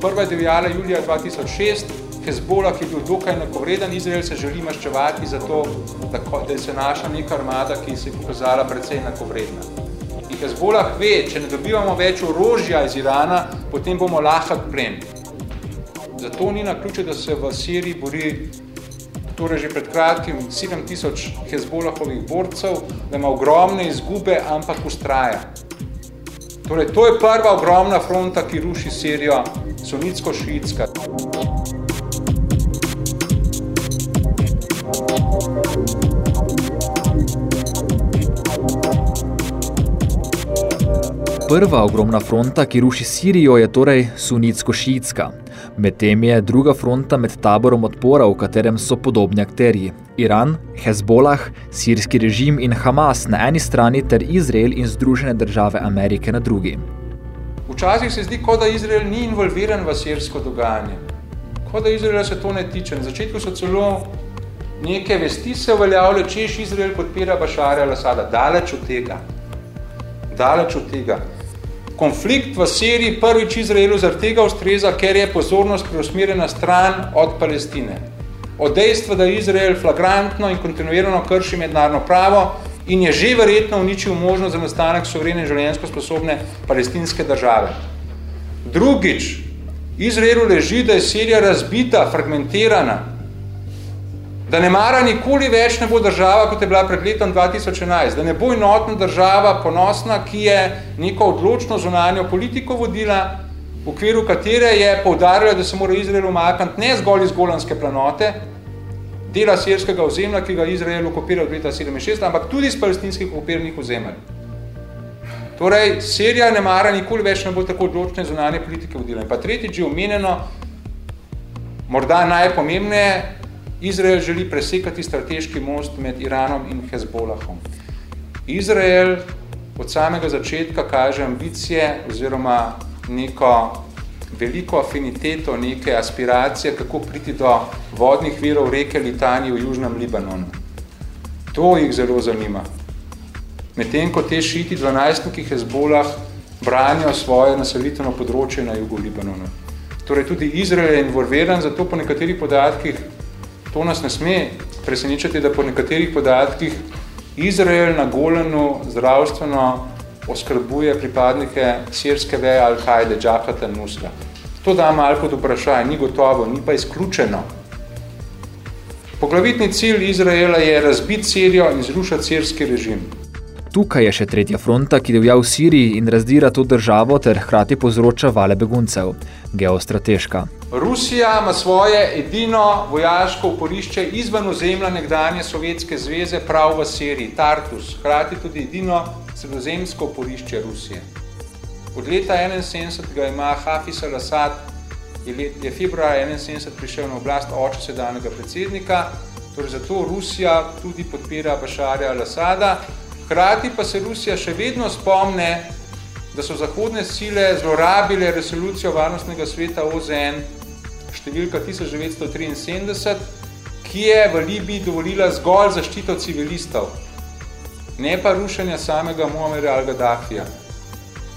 Prva je devjala julija 2006, Hezbolah je bil dokaj enakovreden, Izrael se želi maščevati za to, da, da se naša neka armada, ki se je pokazala precej enakovredna. In Hezbolah ve, če ne dobivamo več orožja iz Irana, potem bomo lahak plen. Zato ni na ključe, da se v Siriji bori torej že pred kratkim 7 tisoč Hezbolahovih borcev, da ima ogromne izgube, ampak ustraja. Torej, to je prva ogromna fronta, ki ruši Sirijo, sunitsko-šiitska. Prva ogromna fronta, ki ruši Sirijo, je torej sunitsko-šiitska. Medtem je druga fronta med taborom odpora, v katerem so podobni akterji. Iran, Hezbolah, sirski režim in Hamas na eni strani ter Izrael in Združene države Amerike na drugi. Včasih se zdi, kot da Izrael ni involviran v sirsko dogajanje. Kot da Izraela se to ne tiče. Na začetku so celo neke vesti se uveljavile, češ Izrael podpira Bašarja al-Assada. Daleč od tega. Daleč od tega konflikt v Siriji prvič Izraelu zaradi tega ustreza, ker je pozornost preusmerjena stran od Palestine. Od dejstva, da Izrael flagrantno in kontinuirano krši mednarodno pravo in je že verjetno uničil možnost za nastanek sovrene življenjsko sposobne palestinske države. Drugič, Izraelu leži, da je Sirija razbita, fragmentirana, da ne mara nikoli več ne bo država, kot je bila pred letom 2011, da ne bo enotna država ponosna, ki je neko odločno zunanjo politiko vodila, v okviru katere je poudarjala, da se mora Izrael umakniti ne zgolj iz Golanske planote, dela sirskega ozemlja, ki ga Izrael okupira od leta 67, ampak tudi iz palestinskih okupiranih ozemelj. Torej, Sirija ne mara nikoli več ne bo tako odločne zunanje politike vodila. In pa tretjič je omenjeno, morda najpomembneje, Izrael želi presekati strateški most med Iranom in Hezbolahom. Izrael od samega začetka kaže ambicije oziroma neko veliko afiniteto, neke aspiracije, kako priti do vodnih virov reke Litanije v Južnem Libanonu. To jih zelo zanima. Medtem, ko te šiti dvanajstniki Hezbolah branijo svoje naselitveno področje na jugu Libanonu. Torej tudi Izrael je involveran, zato po nekaterih podatkih, to nas ne sme presenečati, da po nekaterih podatkih Izrael na Golenu zdravstveno oskrbuje pripadnike sirske veje Al-Kaide, Džahata Nusra. To da malo pod vprašanje, ni gotovo, ni pa izključeno. Poglavitni cilj Izraela je razbiti Sirijo in zrušati sirski režim. Tukaj je še tretja fronta, ki devja v Siriji in razdira to državo ter hkrati povzroča vale beguncev. Geostrateška. Rusija ima svoje edino vojaško uporišče izven ozemlja nekdanje Sovjetske zveze prav v Siriji, Tartus, hkrati tudi edino sredozemsko uporišče Rusije. Od leta 71 ga ima Hafiz al-Assad, je, let, je februar 71 prišel na oblast oče sedanjega predsednika, torej zato Rusija tudi podpira Bašarja al-Assada, Hkrati pa se Rusija še vedno spomne, da so zahodne sile zlorabile resolucijo varnostnega sveta OZN številka 1973, ki je v Libiji dovolila zgolj zaščito civilistov, ne pa rušenja samega Muammara al-Gaddafija.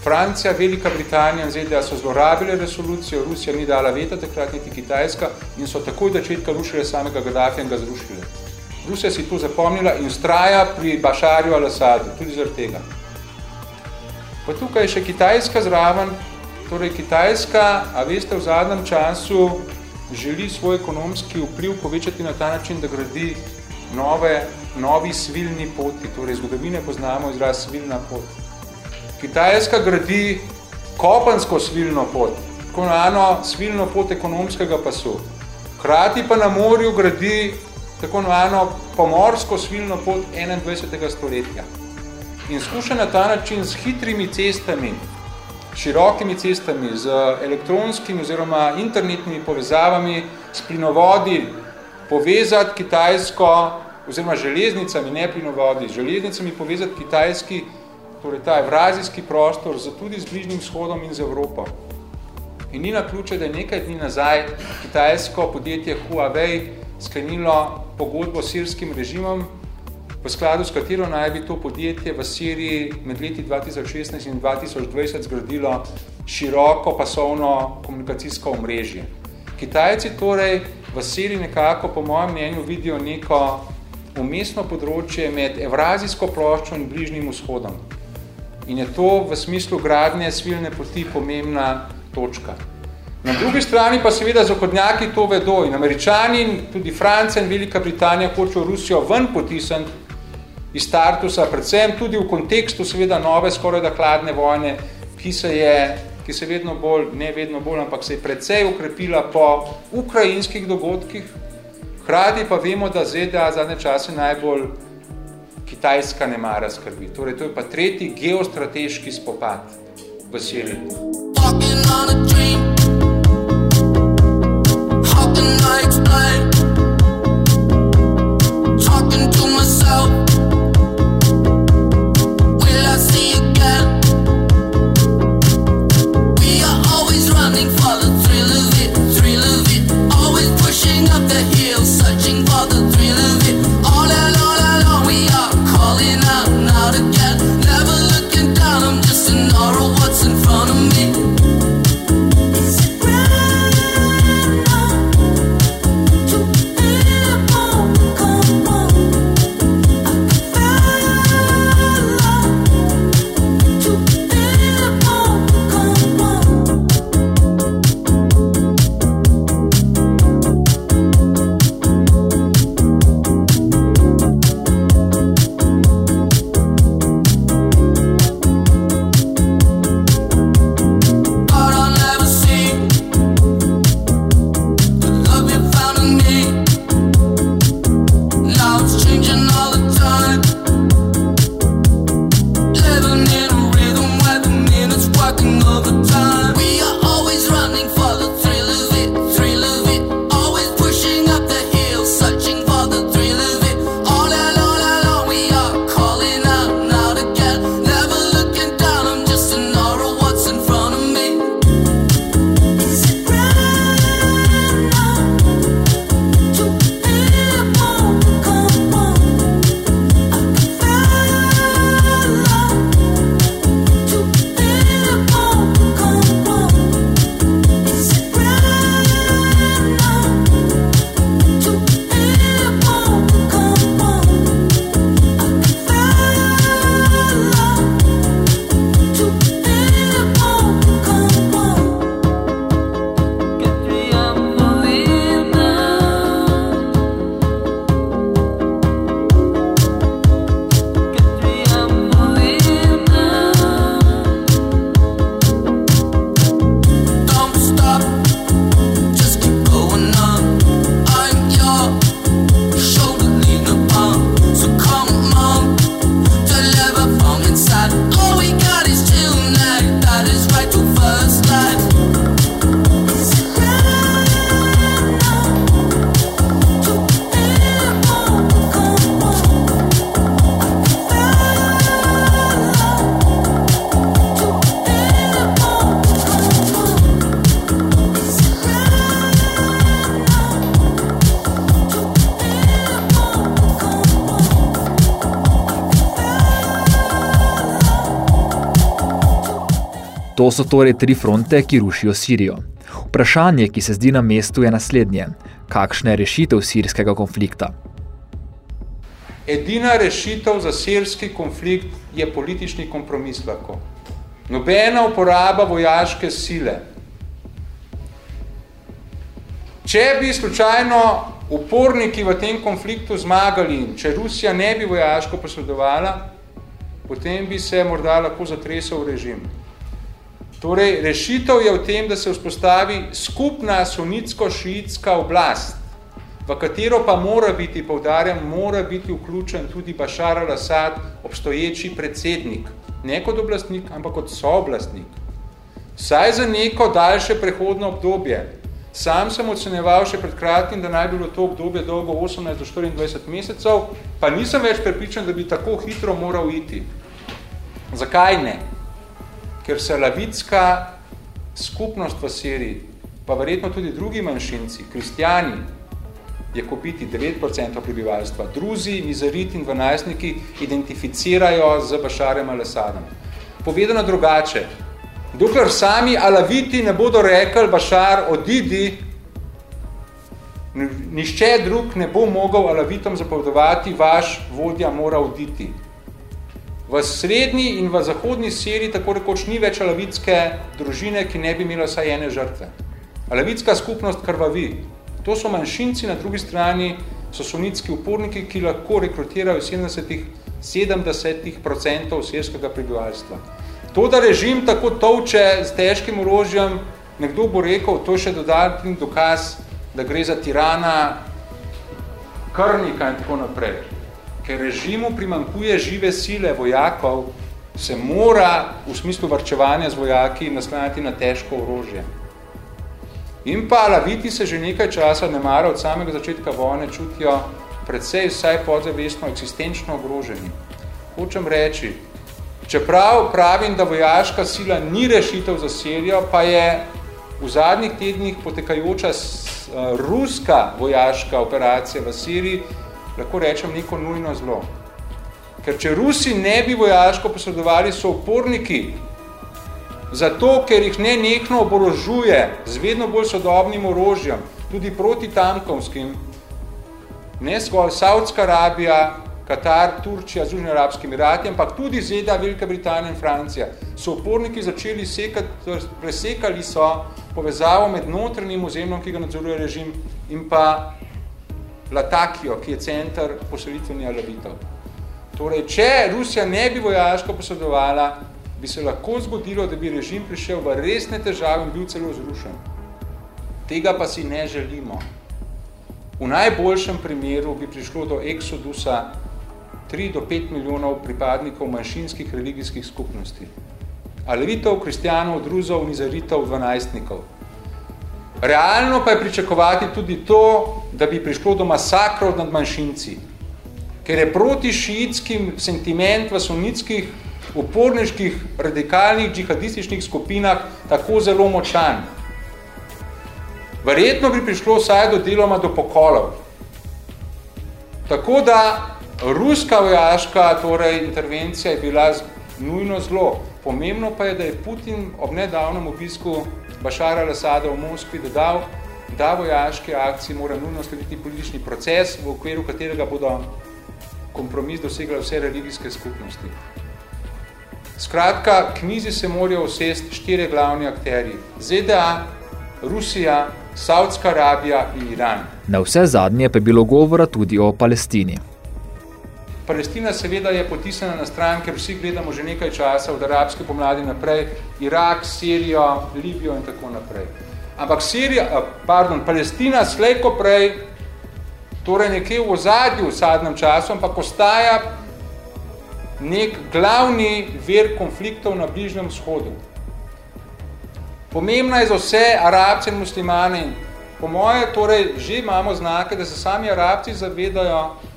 Francija, Velika Britanija in ZDA so zlorabile resolucijo, Rusija ni dala veta, takrat niti Kitajska, in so takoj začetka rušile samega Gaddafija in ga zrušile. Rusija si to zapomnila in ustraja pri Bašarju al-Assadu, tudi zaradi tega. Pa tukaj je še Kitajska zraven, torej Kitajska, a veste, v zadnjem času želi svoj ekonomski vpliv povečati na ta način, da gradi nove, novi svilni poti, torej zgodovine poznamo izraz svilna pot. Kitajska gradi kopansko svilno pot, tako na svilno pot ekonomskega pasu. Hrati pa na morju gradi tako novano pomorsko svilno pot 21. stoletja. In skuša na ta način s hitrimi cestami, širokimi cestami, z elektronskimi oziroma internetnimi povezavami, s plinovodi povezati Kitajsko, oziroma železnicami, ne plinovodi, železnicami povezati kitajski, torej ta evrazijski prostor, z tudi z bližnjim shodom in z Evropo. In ni na ključe, da je nekaj dni nazaj kitajsko podjetje Huawei sklenilo pogodbo s sirskim režimom, v skladu s katero naj bi to podjetje v Siriji med leti 2016 in 2020 zgradilo široko pasovno komunikacijsko omrežje. Kitajci torej v Siriji nekako, po mojem mnenju, vidijo neko umestno področje med Evrazijsko ploščo in Bližnjim vzhodom. In je to v smislu gradnje svilne poti pomembna točka. Na drugi strani pa seveda zahodnjaki to vedo in američani, tudi Francija in Velika Britanija hočejo Rusijo ven potisniti iz Tartusa, predvsem tudi v kontekstu seveda nove skoraj da hladne vojne, ki se je, ki se vedno bolj, ne vedno bolj, ampak se je precej ukrepila po ukrajinskih dogodkih. Hrati pa vemo, da ZDA zadnje čase najbolj Kitajska ne mara skrbi. Torej, to je pa tretji geostrateški spopad v Siriji. Walking on a dream To so torej tri fronte, ki rušijo Sirijo. Vprašanje, ki se zdi na mestu, je naslednje. Kakšna je rešitev sirskega konflikta? Edina rešitev za sirski konflikt je politični kompromis lahko. Nobena uporaba vojaške sile. Če bi slučajno uporniki v tem konfliktu zmagali, če Rusija ne bi vojaško posredovala, potem bi se morda lahko zatresel režim. Torej, rešitev je v tem, da se vzpostavi skupna sunitsko-šiitska oblast, v katero pa mora biti, povdarjam, mora biti vključen tudi Bashar al-Assad, obstoječi predsednik. Ne kot oblastnik, ampak kot sooblastnik. Saj za neko daljše prehodno obdobje. Sam sem oceneval še pred kratkim, da naj bilo to obdobje dolgo 18 do 24 mesecev, pa nisem več prepričan, da bi tako hitro moral iti. Zakaj ne? Ker se lavitska skupnost v Siriji, pa verjetno tudi drugi manjšinci, kristijani, jakobiti 9% prebivalstva, druzi, mizeriti in dvanajstniki identificirajo z Bašarem al-Assadom. Povedano drugače, dokler sami alaviti ne bodo rekli, Bašar, odidi, nišče drug ne bo mogel alavitom zapovedovati, vaš vodja mora oditi. V srednji in v zahodni Siriji tako rekoč ni več alavitske družine, ki ne bi imela vsaj ene žrtve. Alavitska skupnost krvavi. To so manjšinci, na drugi strani so sunitski uporniki, ki lahko rekrutirajo 70-70% sirskega prebivalstva. To, da režim tako tovče z težkim orožjem, nekdo bo rekel, to je še dodatni dokaz, da gre za tirana, krnika in tako naprej ker režimu primankuje žive sile vojakov, se mora v smislu varčevanja z vojaki naslanjati na težko orožje. In pa laviti se že nekaj časa ne mara od samega začetka vojne čutijo predvsej vsaj podzavestno eksistenčno ogroženi. Hočem reči, čeprav pravim, da vojaška sila ni rešitev za Sirijo, pa je v zadnjih tednih potekajoča ruska vojaška operacija v Siriji lahko rečem, neko nujno zlo. Ker če Rusi ne bi vojaško posredovali, so uporniki, zato ker jih ne nekno oborožuje z vedno bolj sodobnim orožjem, tudi proti tamkovskim, ne zgolj Saudska Arabija, Katar, Turčija, Združeni Arabski Emirati, ampak tudi ZDA, Velika Britanija in Francija, so uporniki začeli sekati, presekali so povezavo med notranjim ozemljom, ki ga nadzoruje režim, in pa Latakijo, ki je centar poselitveni alavitov. Torej, če Rusija ne bi vojaško posredovala, bi se lahko zgodilo, da bi režim prišel v resne težave in bil celo zrušen. Tega pa si ne želimo. V najboljšem primeru bi prišlo do eksodusa 3 do 5 milijonov pripadnikov manjšinskih religijskih skupnosti. Alevitov, kristijanov, druzov, nizaritov, dvanajstnikov. Realno pa je pričakovati tudi to, da bi prišlo do masakrov nad manjšinci, ker je proti šiitskim sentiment v sunitskih uporniških radikalnih džihadističnih skupinah tako zelo močan. Verjetno bi prišlo vsaj do deloma do pokolov. Tako da ruska vojaška torej, intervencija je bila nujno zlo. Pomembno pa je, da je Putin ob nedavnem obisku Bašara al-Assada v Moskvi dodal, da vojaške akcije mora nujno slediti politični proces, v okviru katerega bodo kompromis dosegli vse religijske skupnosti. Skratka, kmizi se morajo vsesti štiri glavni akteri. ZDA, Rusija, Saudska Arabija in Iran. Na vse zadnje pa je bilo govora tudi o Palestini. Palestina seveda je potisnena na stran, ker vsi gledamo že nekaj časa od arabske pomladi naprej, Irak, Sirijo, Libijo in tako naprej. Ampak Sirija, pardon, Palestina slejko prej, torej nekje v ozadju v sadnem času, ampak ostaja nek glavni ver konfliktov na Bližnjem vzhodu. Pomembna je za vse arabce in muslimane. Po moje, torej, že imamo znake, da se sami arabci zavedajo,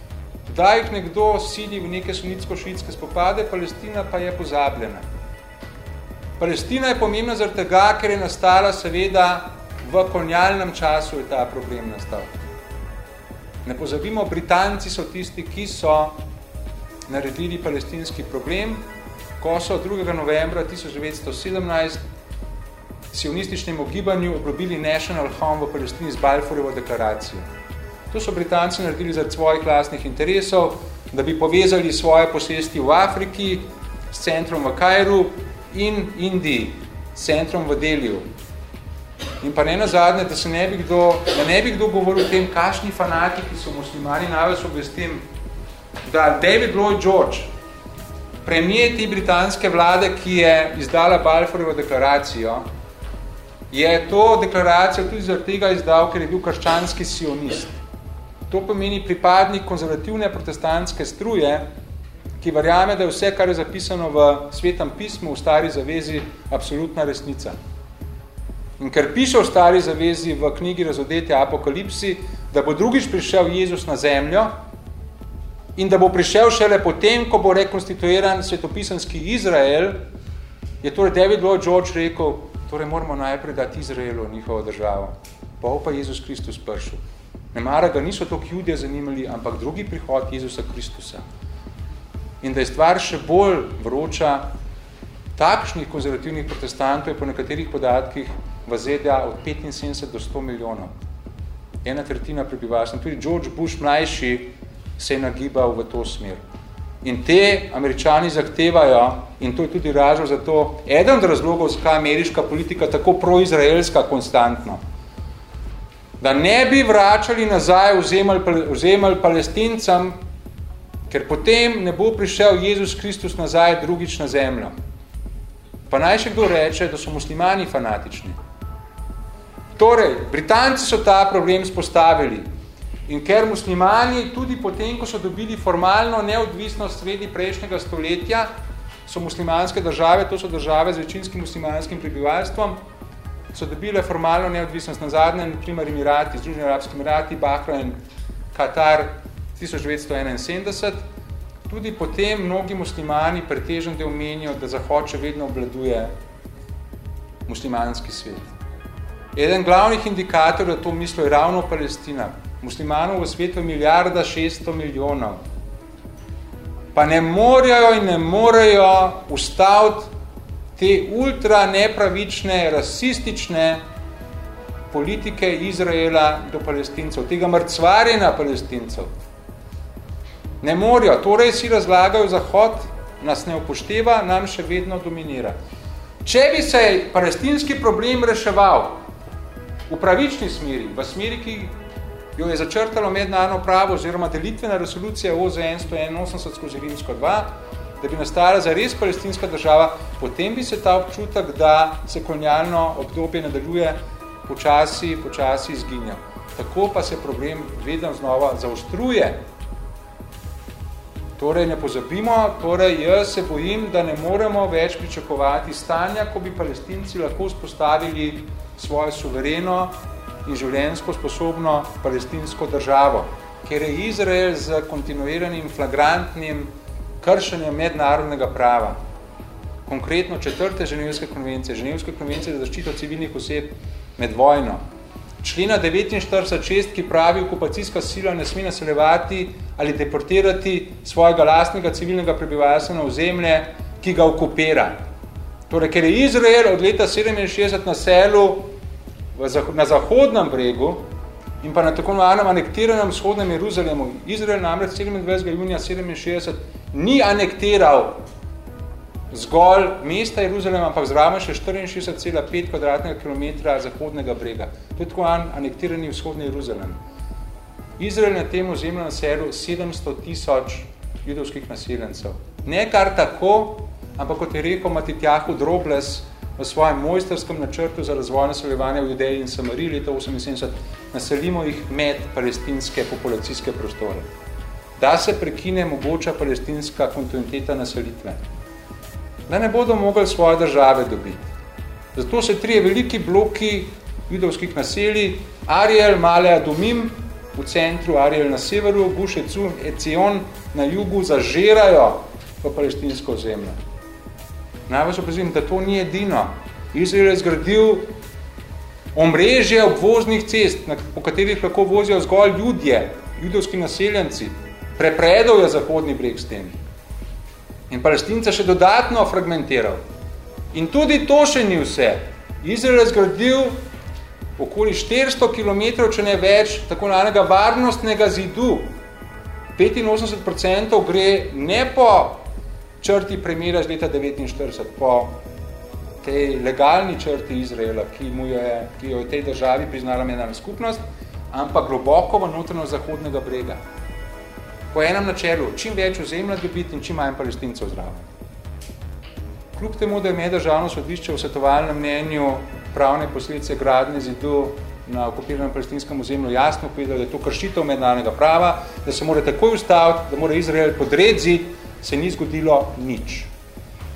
da jih nekdo sili v neke sunitsko-šiitske spopade, Palestina pa je pozabljena. Palestina je pomembna zaradi tega, ker je nastala seveda v kolonialnem času je ta problem nastal. Ne pozabimo, Britanci so tisti, ki so naredili palestinski problem, ko so 2. novembra 1917 sionističnemu gibanju obljubili National Home v Palestini z Balfourjevo deklaracijo. To so Britanci naredili zaradi svojih lastnih interesov, da bi povezali svoje posesti v Afriki s centrom v Kajru in Indiji, s centrom v Deliju. In pa ne nazadnje, da se ne bi kdo, da ne bi kdo govoril o tem, kakšni fanatiki so muslimani, največ obvestim, da David Lloyd George, premijer te britanske vlade, ki je izdala Balfourjevo deklaracijo, je to deklaracijo tudi zaradi tega izdal, ker je bil krščanski sionist. To pomeni pripadnik konzervativne protestantske struje, ki verjame, da je vse, kar je zapisano v svetem pismu, v stari zavezi, absolutna resnica. In ker piše v stari zavezi v knjigi Razodetja Apokalipsi, da bo drugič prišel Jezus na zemljo in da bo prišel šele potem, ko bo rekonstituiran svetopisanski Izrael, je torej David Lloyd George rekel, torej moramo najprej dati Izraelu njihovo državo. Pa pa Jezus Kristus pršel. Ne mara ga niso toliko ljudje zanimali, ampak drugi prihod Jezusa Kristusa. In da je stvar še bolj vroča, takšnih konzervativnih protestantov je po nekaterih podatkih v ZDA od 75 do 100 milijonov. Ena tretjina prebivalstva. Tudi George Bush mlajši se je nagibal v to smer. In te američani zahtevajo, in to je tudi razlog za to, eden od razlogov, zakaj ameriška politika tako proizraelska konstantno, da ne bi vračali nazaj vzemali palestincem, ker potem ne bo prišel Jezus Kristus nazaj drugič na zemljo. Pa naj še kdo reče, da so muslimani fanatični. Torej, Britanci so ta problem spostavili in ker muslimani tudi potem, ko so dobili formalno neodvisnost sredi prejšnjega stoletja, so muslimanske države, to so države z večinskim muslimanskim prebivalstvom, so dobile formalno neodvisnost na zadnjem, primer Emirati, Združeni Arabski Emirati, Bahrain, Katar 1971. Tudi potem mnogi muslimani pretežno del menijo, da Zahod še vedno obladuje muslimanski svet. Eden glavnih indikatorjev, da to mislo je ravno Palestina. Muslimanov v svetu je milijarda 600 milijonov. Pa ne morajo in ne morejo ustaviti te ultra nepravične, rasistične politike Izraela do palestincev, tega mrcvarjena palestincev. Ne morajo, torej si razlagajo Zahod, nas ne upošteva, nam še vedno dominira. Če bi se palestinski problem reševal, v pravični smeri, v smeri, ki jo je začrtalo mednarodno pravo oziroma delitvena resolucija OZN 181 skozi Rimsko 2, da bi nastala za res palestinska država, potem bi se ta občutek, da se kolonialno obdobje nadaljuje, počasi, počasi izginjal. Tako pa se problem vedno znova zaostruje. Torej, ne pozabimo, torej jaz se bojim, da ne moremo več pričakovati stanja, ko bi palestinci lahko spostavili svojo suvereno in življenjsko sposobno palestinsko državo, ker je Izrael z kontinuiranim flagrantnim kršenjem mednarodnega prava, konkretno četrte ženevske konvencije, ženevske konvencije za zaščito civilnih oseb med vojno, člena 49.6, ki pravi, okupacijska sila ne sme naseljevati ali deportirati svojega lastnega civilnega prebivalstva na ozemlje, ki ga okupira. Torej, ker je Izrael od leta 67 na selu na zahodnem bregu in pa na tako imenem anektiranem vzhodnem Jeruzalemu, Izrael namreč 27. junija 67 ni anektiral zgolj mesta Jeruzalema, ampak zraven še 64,5 kvadratnega kilometra zahodnega brega. To je tako anektirani vzhodni Jeruzalem. Izrael na tem ozemlju na selu 700 tisoč judovskih naseljencev. Ne kar tako, ampak kot je rekel Matitjahu Drobles v svojem mojstrskem načrtu za razvoj naseljevanja v Judeji in Samariji leta 78, naselimo jih med palestinske populacijske prostore. Da se prekine mogoča palestinska kontinuiteta naselitve. Da ne bodo mogli svoje države dobiti. Zato se trije veliki bloki judovskih naselij, Ariel, Male Adumim, v centru, Ariel na severu, Guš Ecion na jugu, zažirajo v palestinsko zemljo. Naj vas opozim, da to ni edino. Izrael je zgradil omrežje obvoznih cest, po katerih lahko vozijo zgolj ljudje, judovski naseljenci. Prepredal je zahodni breg s tem. In palestince še dodatno fragmentiral. In tudi to še ni vse. Izrael je zgradil okoli 400 km, če ne več, tako nanega varnostnega zidu. 85% gre ne po črti premira z leta 49, po tej legalni črti Izraela, ki, mu je, ki jo je v tej državi priznala mednarodna skupnost, ampak globoko v notrno zahodnega brega. Po enem načelu, čim več ozemlja dobiti in čim manj palestincev zraven. Kljub temu, da je meddržavno sodišče v svetovalnem mnenju pravne posledice gradne zidu na okupiranem palestinskem ozemlju jasno povedal, da je to kršitev mednarodnega prava, da se mora takoj ustaviti, da mora Izrael podred zid, se ni zgodilo nič.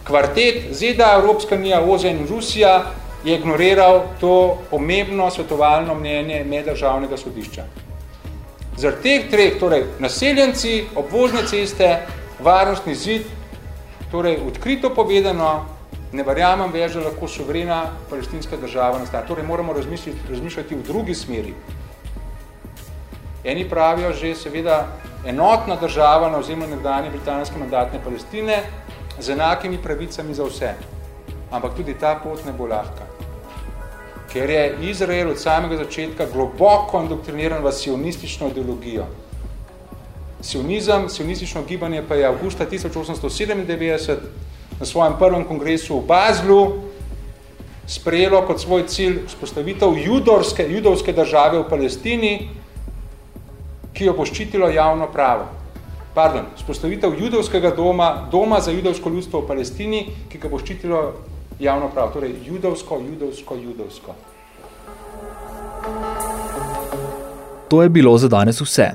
Kvartet ZDA, Evropska unija, OZN in Rusija je ignoriral to pomembno svetovalno mnenje meddržavnega sodišča. Zaradi teh treh, torej naseljenci, obvožne ceste, varnostni zid, torej odkrito povedano, ne verjamem več, da lahko suverena palestinska država nastane. Torej moramo razmišljati, razmišljati v drugi smeri. Eni pravijo že seveda enotna država na ozemlju nekdanje britanske mandatne Palestine z enakimi pravicami za vse. Ampak tudi ta pot ne bo lahka. Ker je Izrael od samega začetka globoko indoktriniran v sionistično ideologijo. Sionizem, sionistično gibanje pa je avgusta 1897 na svojem prvem kongresu v Bazlu sprejelo kot svoj cilj vzpostavitev judovske, judovske države v Palestini, ki jo bo ščitilo javno pravo. Pardon, vzpostavitev judovskega doma, doma za judovsko ljudstvo v Palestini, ki ga bo ščitilo javno pravo. Torej, judovsko, judovsko, judovsko. To je bilo za danes vse.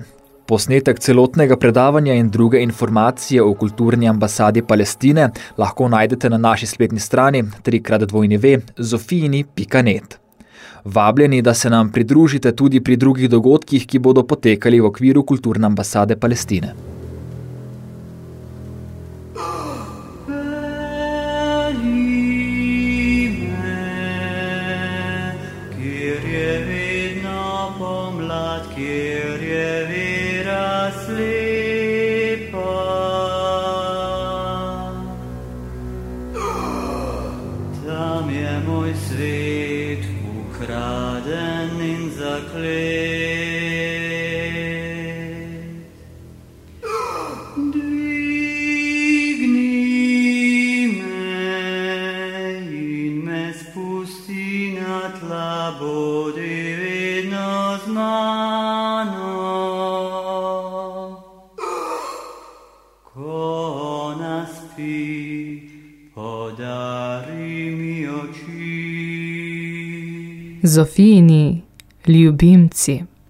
Posnetek celotnega predavanja in druge informacije o kulturni ambasadi Palestine lahko najdete na naši spletni strani www.zofijini.net. Vabljeni, da se nam pridružite tudi pri drugih dogodkih, ki bodo potekali v okviru kulturne ambasade Palestine. Zofijini ljubimci.